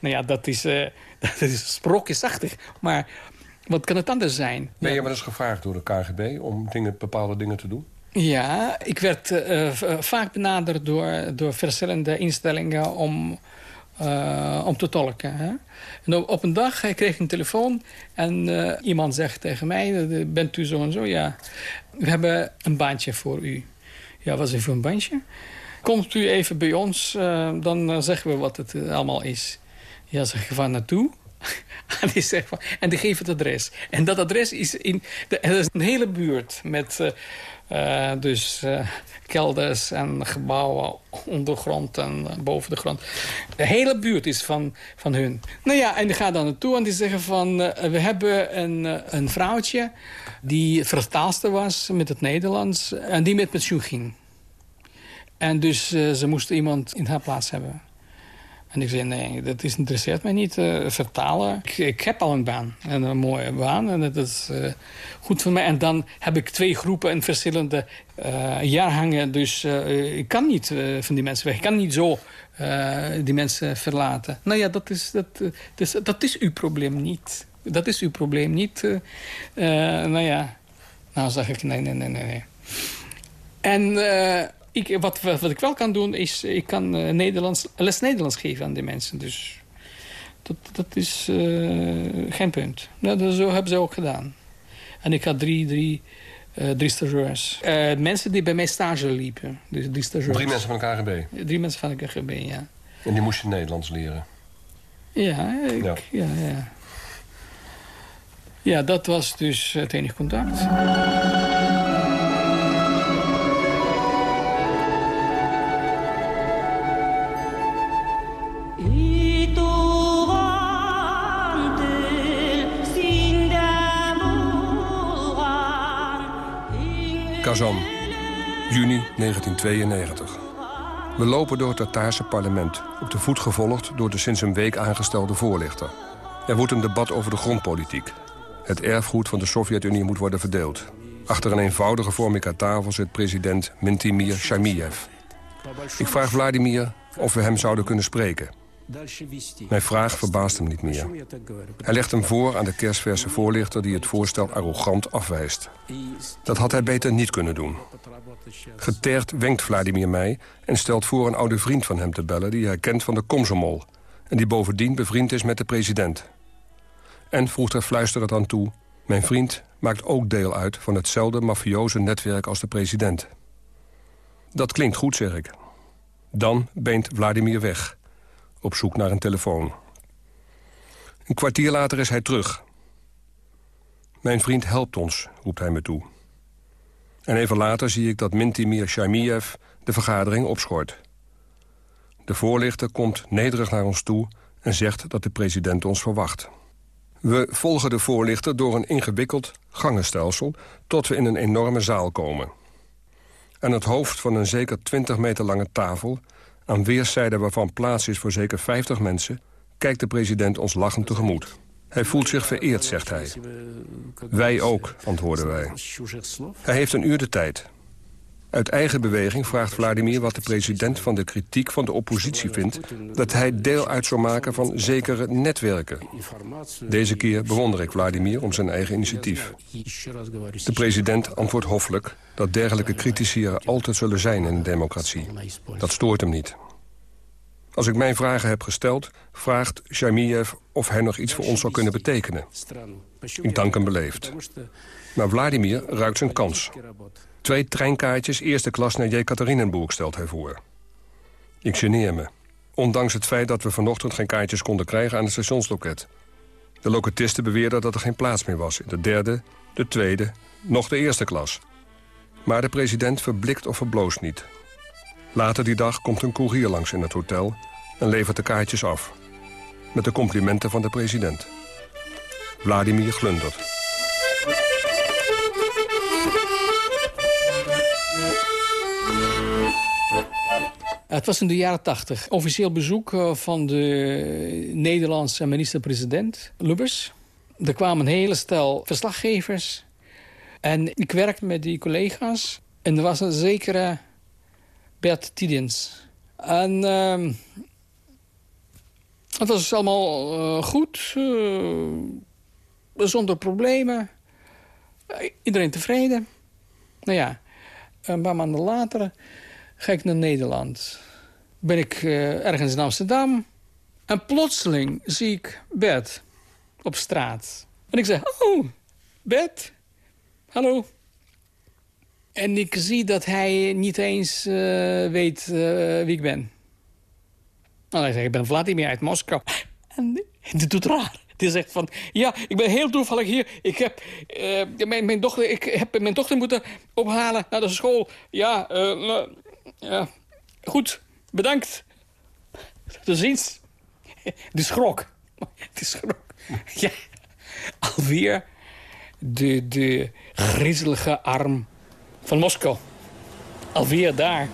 Nou ja, dat is, dat is sprookjesachtig. Maar wat kan het anders zijn? Ben je wel eens gevraagd door de KGB om dingen, bepaalde dingen te doen? Ja, ik werd uh, vaak benaderd door, door verschillende instellingen om, uh, om te tolken. Hè? En op, op, een dag kreeg ik een telefoon en iemand zegt tegen mij... bent u zo en zo? Ja, we hebben een baantje voor u. Ja, wat is voor een baantje? Komt u even bij ons, dan zeggen we wat het allemaal is. Ja, zeg je van naartoe? en, die zegt van, en die geeft het adres. En dat adres is in de, is een hele buurt met uh, dus uh, kelders en gebouwen ondergrond en boven de grond. De hele buurt is van, van hun. Nou ja, en die gaat dan naartoe en die zeggen van... we hebben een, een vrouwtje die vertaalster was met het Nederlands... en die met pensioen ging. En dus ze moesten iemand in haar plaats hebben. En ik zei, nee, dat is, interesseert mij niet. Uh, vertalen. Ik, ik, heb al een baan. En een mooie baan. En dat is uh, goed voor mij. En dan heb ik twee groepen in verschillende uh, jaargangen. Dus ik kan niet van die mensen weg. Ik kan niet zo die mensen verlaten. Nou ja, dat is, dat, dus, dat is uw probleem niet. Dat is uw probleem niet. nou ja, nou zeg ik nee, nee, nee, nee. En ik, wat, wat, ik wel kan doen, is ik kan uh, Nederlands, les Nederlands geven aan die mensen. Dus dat, dat is uh, geen punt. Nou, dat, zo hebben ze ook gedaan. En ik had drie, drie, uh, drie stagiairs. mensen die bij mij stage liepen. Dus drie, stagiairs. drie mensen van de KGB? Drie mensen van de KGB, ja. En die moesten Nederlands leren? Ja, ik, ja. ja, ja. Ja, dat was dus het enige contact. Kazan, juni 1992. We lopen door het Tataarse parlement, op de voet gevolgd door de sinds een week aangestelde voorlichter. Er wordt een debat over de grondpolitiek. Het erfgoed van de Sovjet-Unie moet worden verdeeld. Achter een eenvoudige vorming tafel zit president Mintimir Shamiev. Ik vraag Vladimir of we hem zouden kunnen spreken. Mijn vraag verbaast hem niet meer. Hij legt hem voor aan de kerstverse voorlichter... die het voorstel arrogant afwijst. Dat had hij beter niet kunnen doen. Getergd wenkt Vladimir mij en stelt voor een oude vriend van hem te bellen... die hij kent van de Komsomol... en die bovendien bevriend is met de president. En voegt er fluisterend aan toe... mijn vriend maakt ook deel uit van hetzelfde mafioze netwerk als de president. Dat klinkt goed, zeg ik. Dan beent Vladimir weg op zoek naar een telefoon. Een kwartier later is hij terug. Mijn vriend helpt ons, roept hij me toe. En even later zie ik dat Mintimir Shamiev de vergadering opschort. De voorlichter komt nederig naar ons toe en zegt dat de president ons verwacht. We volgen de voorlichter door een ingewikkeld gangenstelsel... tot we in een enorme zaal komen. Aan het hoofd van een zeker 20 meter lange tafel aan weerszijden waarvan plaats is voor zeker 50 mensen... kijkt de president ons lachend tegemoet. Hij voelt zich vereerd, zegt hij. Wij ook, antwoorden wij. Hij heeft een uur de tijd. Uit eigen beweging vraagt Vladimir wat de president van de kritiek van de oppositie vindt... dat hij deel uit zou maken van zekere netwerken. Deze keer bewonder ik Vladimir om zijn eigen initiatief. De president antwoordt hoffelijk dat dergelijke critici er altijd zullen zijn in een democratie. Dat stoort hem niet. Als ik mijn vragen heb gesteld, vraagt Shamiev of hij nog iets voor ons zou kunnen betekenen. Ik dank hem beleefd. Maar Vladimir ruikt zijn kans. Twee treinkaartjes eerste klas naar Jekaterinenburg stelt hij voor. Ik geneer me. Ondanks het feit dat we vanochtend geen kaartjes konden krijgen aan het stationsloket. De locatisten beweerden dat er geen plaats meer was in de derde, de tweede, nog de eerste klas. Maar de president verblikt of verbloost niet. Later die dag komt een koerier langs in het hotel en levert de kaartjes af. Met de complimenten van de president. Vladimir glundert. Het was in de jaren tachtig. Officieel bezoek eh, van de Nederlandse minister-president Lubbers. Er kwamen een hele stel verslaggevers. En ik werkte met die collega's. En er was een zekere Bert Tidens. En uh, het was allemaal uh, goed. Zonder problemen. iedereen tevreden. Nou ja, een paar maanden later ga ik naar Nederland. Ben ik uh, ergens in Amsterdam. En plotseling zie ik Bert op straat. En ik zeg, oh, Bert, hallo. En ik zie dat hij niet eens uh, weet uh, wie ik ben. Nou, hij zegt, ik ben Vladimir uit Moskou. En die doet raar. Die zegt van, ja, ik ben heel toevallig hier. Ik heb, uh, mijn, mijn, dochter, ik heb mijn dochter moeten ophalen naar de school. Ja, ja, goed, bedankt. Tot ziens. De schrok. De schrok. Ja, alweer de, de griezelige arm van Moskou. Alweer daar.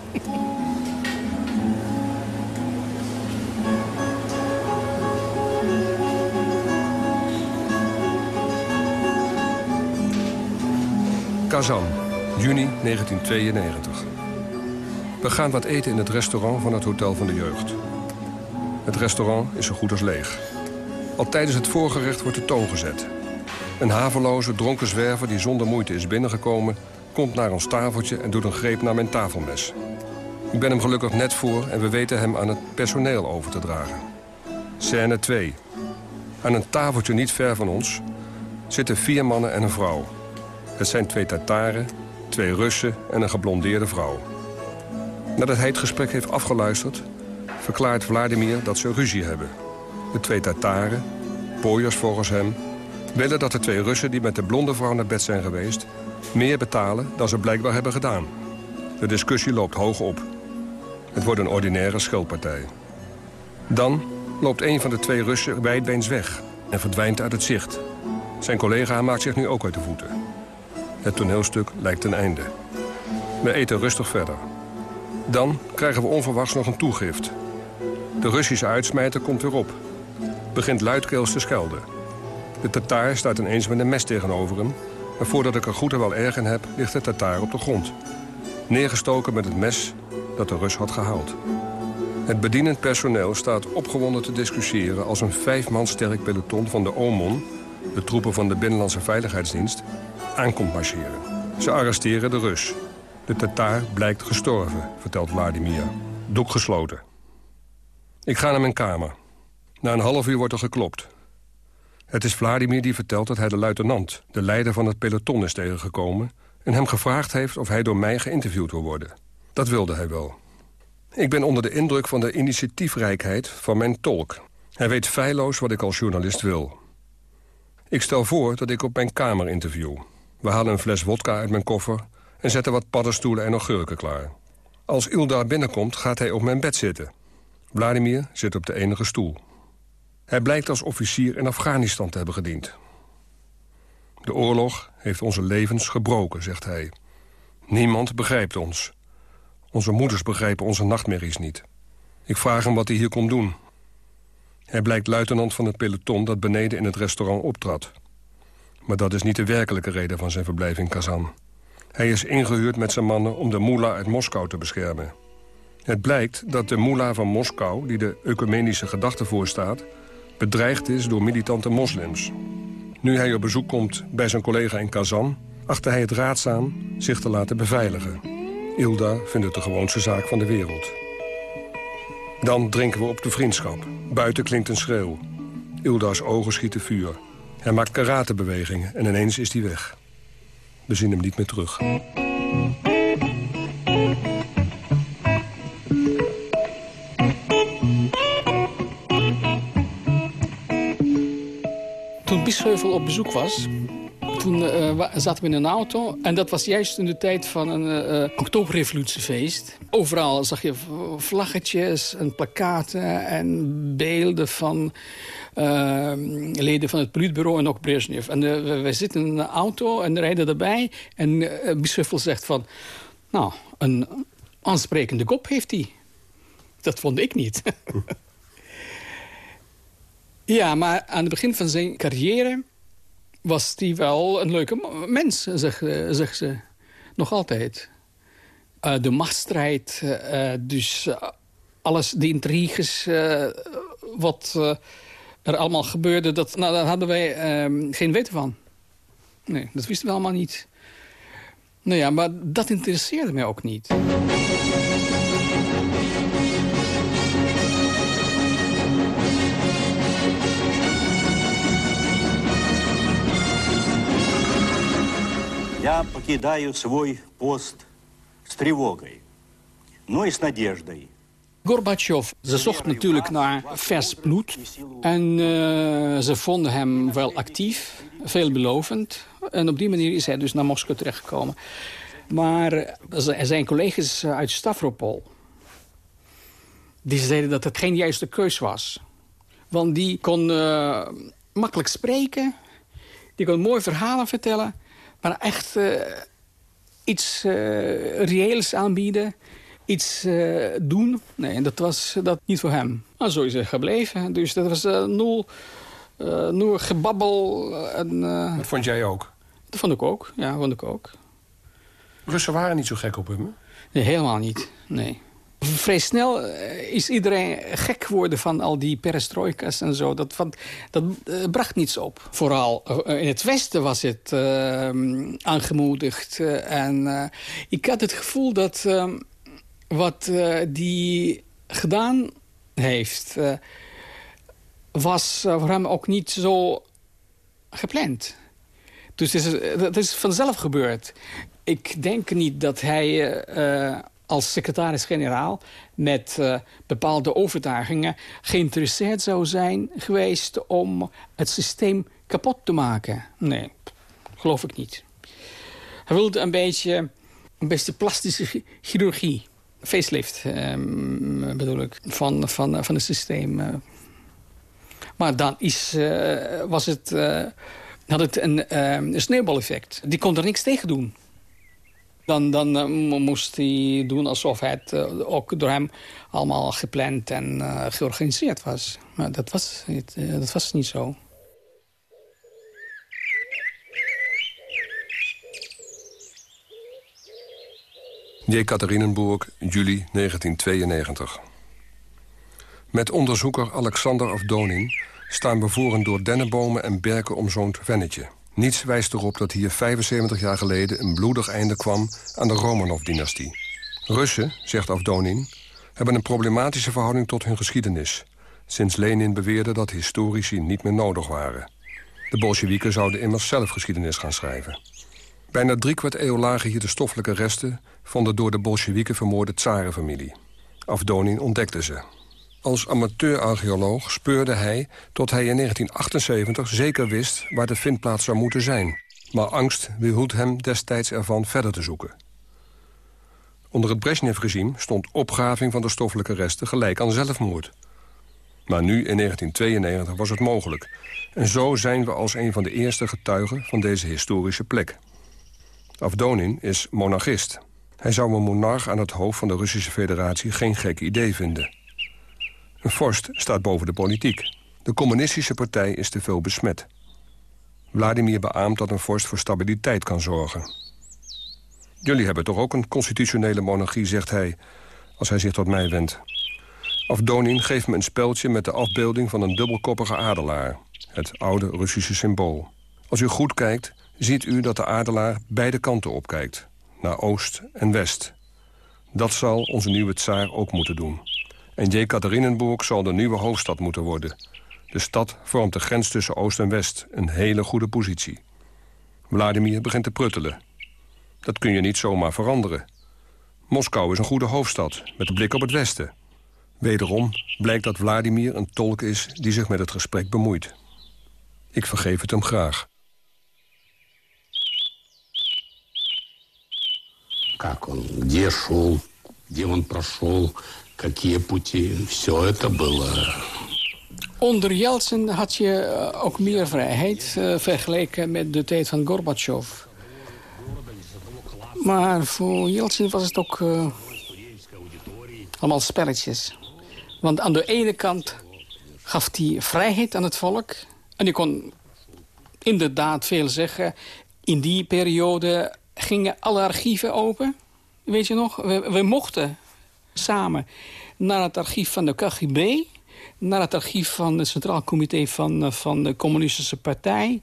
Kazan, juni 1992. We gaan wat eten in het restaurant van het Hotel van de Jeugd. Het restaurant is zo goed als leeg. Al tijdens het voorgerecht wordt de toon gezet. Een haveloze, dronken zwerver die zonder moeite is binnengekomen... komt naar ons tafeltje en doet een greep naar mijn tafelmes. Ik ben hem gelukkig net voor en we weten hem aan het personeel over te dragen. Scène 2. Aan een tafeltje niet ver van ons zitten vier mannen en een vrouw. Het zijn twee Tataren, twee Russen en een geblondeerde vrouw. Nadat hij het gesprek heeft afgeluisterd... verklaart Vladimir dat ze ruzie hebben. De twee Tataren, pooiers volgens hem... willen dat de twee Russen die met de blonde vrouw naar bed zijn geweest... meer betalen dan ze blijkbaar hebben gedaan. De discussie loopt hoog op. Het wordt een ordinaire schildpartij. Dan loopt een van de twee Russen wijdbeens weg... en verdwijnt uit het zicht. Zijn collega maakt zich nu ook uit de voeten. Het toneelstuk lijkt een einde. We eten rustig verder. Dan krijgen we onverwachts nog een toegift. De Russische uitsmijter komt weer op. Begint luidkeels te schelden. De Tataar staat ineens met een mes tegenover hem... maar voordat ik er goed en wel erg in heb, ligt de Tataar op de grond. Neergestoken met het mes dat de Rus had gehaald. Het bedienend personeel staat opgewonden te discussiëren... als een vijf man sterk peloton van de OMON... de troepen van de Binnenlandse Veiligheidsdienst, aankomt marcheren. Ze arresteren de Rus, de Tataar blijkt gestorven, vertelt Vladimir. Doek gesloten. Ik ga naar mijn kamer. Na een half uur wordt er geklopt. Het is Vladimir die vertelt dat hij de luitenant... de leider van het peloton is tegengekomen... en hem gevraagd heeft of hij door mij geïnterviewd wil worden. Dat wilde hij wel. Ik ben onder de indruk van de initiatiefrijkheid van mijn tolk. Hij weet feilloos wat ik als journalist wil. Ik stel voor dat ik op mijn kamer interview. We halen een fles wodka uit mijn koffer en zetten wat paddenstoelen en augurken klaar. Als Ildar binnenkomt, gaat hij op mijn bed zitten. Vladimir zit op de enige stoel. Hij blijkt als officier in Afghanistan te hebben gediend. De oorlog heeft onze levens gebroken, zegt hij. Niemand begrijpt ons. Onze moeders begrijpen onze nachtmerries niet. Ik vraag hem wat hij hier komt doen. Hij blijkt luitenant van het peloton dat beneden in het restaurant optrad. Maar dat is niet de werkelijke reden van zijn verblijf in Kazan. Hij is ingehuurd met zijn mannen om de mullah uit Moskou te beschermen. Het blijkt dat de mullah van Moskou, die de ecumenische gedachte voorstaat... bedreigd is door militante moslims. Nu hij op bezoek komt bij zijn collega in Kazan... achtte hij het raadzaam zich te laten beveiligen. Ilda vindt het de gewoonste zaak van de wereld. Dan drinken we op de vriendschap. Buiten klinkt een schreeuw. Ilda's ogen schieten vuur. Hij maakt karatebewegingen en ineens is hij weg. We zien hem niet meer terug. Toen Biesheuvel op bezoek was, toen uh, zaten we in een auto. En dat was juist in de tijd van een uh, oktoberrevolutiefeest. Overal zag je vlaggetjes en plakaten en beelden van uh, leden van het Politbureau en ook Brezhnev. En uh, wij zitten in een auto en rijden erbij. En uh, zegt van... Nou, een aansprekende kop heeft hij. Dat vond ik niet. ja, maar aan het begin van zijn carrière was hij wel een leuke mens, zegt zeg ze. Nog altijd. De machtsstrijd, dus alles, de intriges, wat er allemaal gebeurde... Dat, nou, daar hadden wij ehm, geen weten van. Nee, dat wisten we allemaal niet. Nou ja, maar dat interesseerde mij ook niet. Я покидаю свой пост с тревогой, но и с надеждой. Gorbachev, ze zocht natuurlijk naar vers bloed. En uh, ze vonden hem wel actief, veelbelovend. En op die manier is hij dus naar Moskou terechtgekomen. Maar er zijn collega's uit Stavropol... die zeiden dat het geen juiste keus was. Want die kon uh, makkelijk spreken. Die kon mooie verhalen vertellen. Maar echt iets reëels aanbieden iets uh, doen. Nee, dat was dat niet voor hem. Maar zo is hij gebleven. Dus dat was uh, nul, uh, nul gebabbel. En, dat vond jij ook? Dat vond ik ook, ja, vond ik ook. Russen waren niet zo gek op hem, Nee, helemaal niet, nee. Vrij snel is iedereen gek geworden van al die perestroikas en zo. Dat, van, dat uh, bracht niets op. Vooral uh, in het Westen was het uh, aangemoedigd. en ik had het gevoel dat wat uh, die gedaan heeft... Uh, was voor hem ook niet zo gepland. Dus is, het is vanzelf gebeurd. Ik denk niet dat hij als secretaris-generaal... met bepaalde overtuigingen geïnteresseerd zou zijn geweest... om het systeem kapot te maken. Nee, geloof ik niet. Hij wilde een beetje, een beetje plastische chirurgie facelift, um, bedoel ik, van, van, van het systeem. Maar dan is, uh, was het, uh, had het een, uh, een sneeuwbaleffect. Die kon er niks tegen doen. Dan, dan moest hij doen alsof het ook door hem allemaal gepland en georganiseerd was. Maar dat was, dat was niet zo. Jekaterinenburg, juli 1992. Met onderzoeker Alexander Afdonin staan we voor een door dennenbomen en berken omzoomd vennetje. Niets wijst erop dat hier 75 jaar geleden een bloedig einde kwam aan de Romanov-dynastie. Russen, zegt Afdonin, hebben een problematische verhouding tot hun geschiedenis... sinds Lenin beweerde dat historici niet meer nodig waren. De Bolsjewieken zouden immers zelf geschiedenis gaan schrijven. Bijna driekwart eeuw lagen hier de stoffelijke resten... van de door de Bolsjewieken vermoorde tsarenfamilie. Afdonin ontdekte ze. Als amateur-archeoloog speurde hij tot hij in 1978 zeker wist... waar de vindplaats zou moeten zijn. Maar angst weerhield hem destijds ervan verder te zoeken. Onder het Brezhnev-regime stond opgraving van de stoffelijke resten... gelijk aan zelfmoord. Maar nu, in 1992, was het mogelijk. En zo zijn we als een van de eerste getuigen van deze historische plek. Afdonin is monarchist. Hij zou een monarch aan het hoofd van de Russische federatie geen gek idee vinden. Een vorst staat boven de politiek. De communistische partij is te veel besmet. Vladimir beaamt dat een vorst voor stabiliteit kan zorgen. Jullie hebben toch ook een constitutionele monarchie, zegt hij... als hij zich tot mij wendt. Afdonin geeft me een speldje met de afbeelding van een dubbelkoppige adelaar. Het oude Russische symbool. Als u goed kijkt, ziet u dat de adelaar beide kanten opkijkt. Naar oost en west. Dat zal onze nieuwe tsaar ook moeten doen. En Jekaterinenburg zal de nieuwe hoofdstad moeten worden. De stad vormt de grens tussen oost en west. Een hele goede positie. Vladimir begint te pruttelen. Dat kun je niet zomaar veranderen. Moskou is een goede hoofdstad, met de blik op het westen. Wederom blijkt dat Vladimir een tolk is die zich met het gesprek bemoeit. Ik vergeef het hem graag. Как он, где шел, где он прошел, какие пути, все это было Onder Yeltsin had je eh, ook meer vrijheid uh, vergeleken met de tijd van Gorbachev. Maar voor Yeltsin was het ook uh, allemaal spelletjes. Want aan de ene kant gaf hij vrijheid aan het volk. En die kon inderdaad veel zeggen. In die periode gingen alle archieven open. Weet je nog? We, mochten samen naar het archief van de KGB naar het archief van het Centraal Comité van, eh, van de Communistische Partij...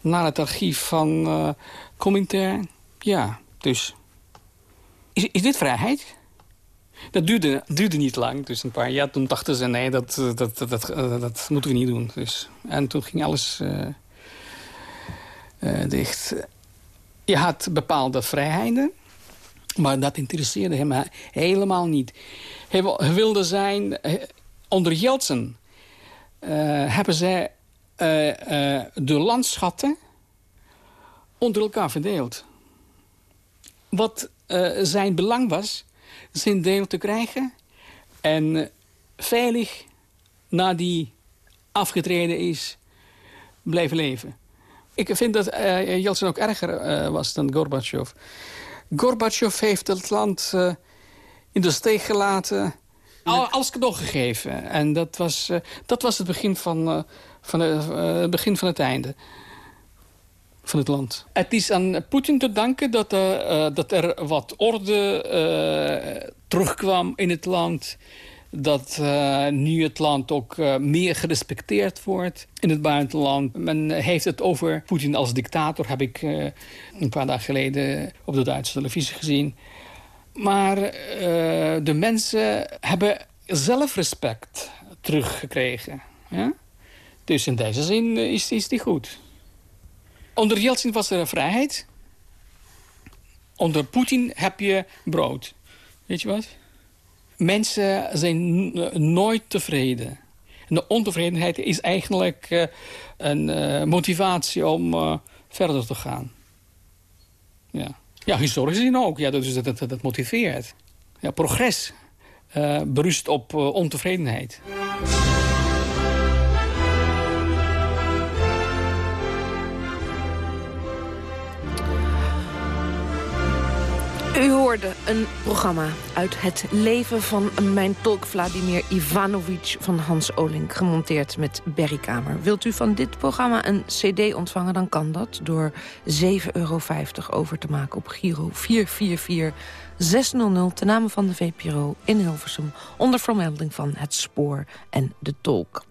naar het archief van uh, Comintern. Ja, dus... Is, is dit vrijheid? Dat duurde, duurde niet lang, dus een paar jaar. Toen dachten ze, nee, dat, dat, dat, dat, dat moeten we niet doen. Dus, en toen ging alles uh, dicht. Je had bepaalde vrijheden, maar dat interesseerde hem helemaal niet. Hij wilde zijn onder Jeltsin uh, hebben zij uh, de landschatten onder elkaar verdeeld. Wat zijn belang was, zijn deel te krijgen... en veilig na die afgetreden is blijven leven. Ik vind dat Jeltsin ook erger was dan Gorbachev. Gorbachev heeft het land in de steek gelaten alles cadeau gegeven. En dat was, uh, dat was het begin van, uh, van, uh, begin van het einde van het land. Het is aan Poetin te danken dat, dat er wat orde terugkwam in het land. Dat nu het land ook meer gerespecteerd wordt in het buitenland. Men heeft het over Poetin als dictator, heb ik een paar dagen geleden op de Duitse televisie gezien. Maar de mensen hebben zelfrespect teruggekregen. Ja? Dus in deze zin is, is die goed. Onder Yeltsin was er vrijheid. Onder Poetin heb je brood. Weet je wat? Mensen zijn nooit tevreden. En de ontevredenheid is eigenlijk uh, een uh, motivatie om verder te gaan. Ja. Ja, historisch gezien ook. Ja, dat, dat, dat, dat motiveert. Ja, progres uh, berust op ontevredenheid. U hoorde een programma uit het leven van mijn tolk Vladimir Ivanovic van Hans Olink, gemonteerd met Berry Kamer. Wilt u van dit programma een cd ontvangen, dan kan dat door 7,50 euro over te maken op Giro 444 600 ten name van de VPRO in Hilversum... onder vermelding van het spoor en de tolk.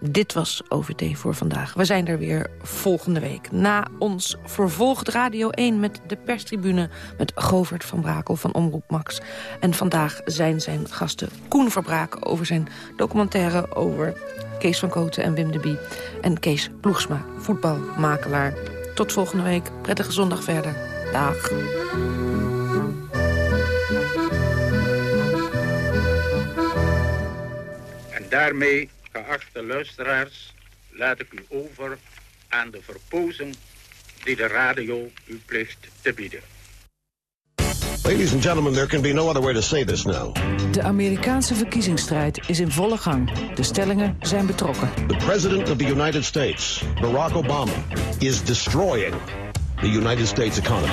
Dit was OVT voor vandaag. We zijn er weer volgende week. Na ons vervolgt Radio 1 met de perstribune... met Govert van Brakel van Omroep Max. En vandaag zijn zijn gasten Koen Verbraak... over zijn documentaire over Kees van Koten en Wim de Bie. En Kees Ploegsma, voetbalmakelaar. Tot volgende week. Prettige zondag verder. Dag. En daarmee geachte luisteraars, laat ik u over aan de verpozen die de radio u plicht te bieden. Ladies and gentlemen, there can be no other way to say this now. De Amerikaanse verkiezingsstrijd is in volle gang. De stellingen zijn betrokken. The President of the United States, Barack Obama, is destroying the United States economy.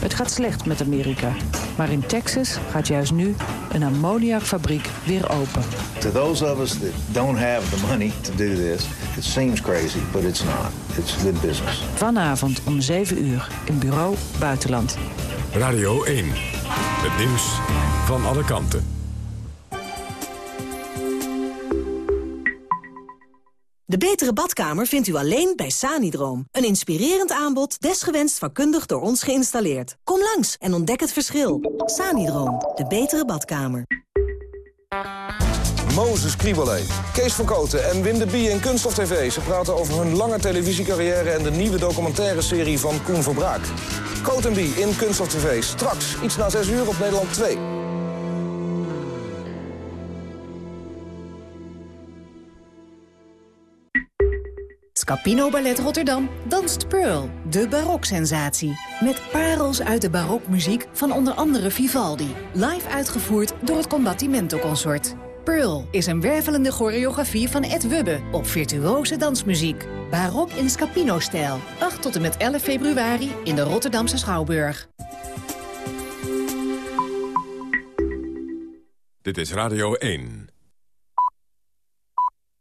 Het gaat slecht met Amerika. Maar in Texas gaat juist nu een ammoniakfabriek weer open. To those of us that don't have the money to do this, it seems crazy, but it's not. It's good business. Vanavond om 7 uur in Bureau Buitenland. Radio 1. Het nieuws van alle kanten. De betere badkamer vindt u alleen bij Sanidroom. Een inspirerend aanbod, desgewenst vakkundig door ons geïnstalleerd. Kom langs en ontdek het verschil. Sanidroom, de betere badkamer. Mozes Kribole, Kees van Koten en Wim de Bie in Kunststof TV. Ze praten over hun lange televisiecarrière en de nieuwe documentaire serie van Koen Verbraak. Coat en Bie in Kunststof TV. Straks, iets na 6 uur op Nederland 2. Scapino Ballet Rotterdam danst Pearl, de baroksensatie. Met parels uit de barokmuziek van onder andere Vivaldi. Live uitgevoerd door het Combattimento Consort. Pearl is een wervelende choreografie van Ed Wubbe op virtuose dansmuziek. Barok in Scapino-stijl. 8 tot en met 11 februari in de Rotterdamse Schouwburg. Dit is Radio 1.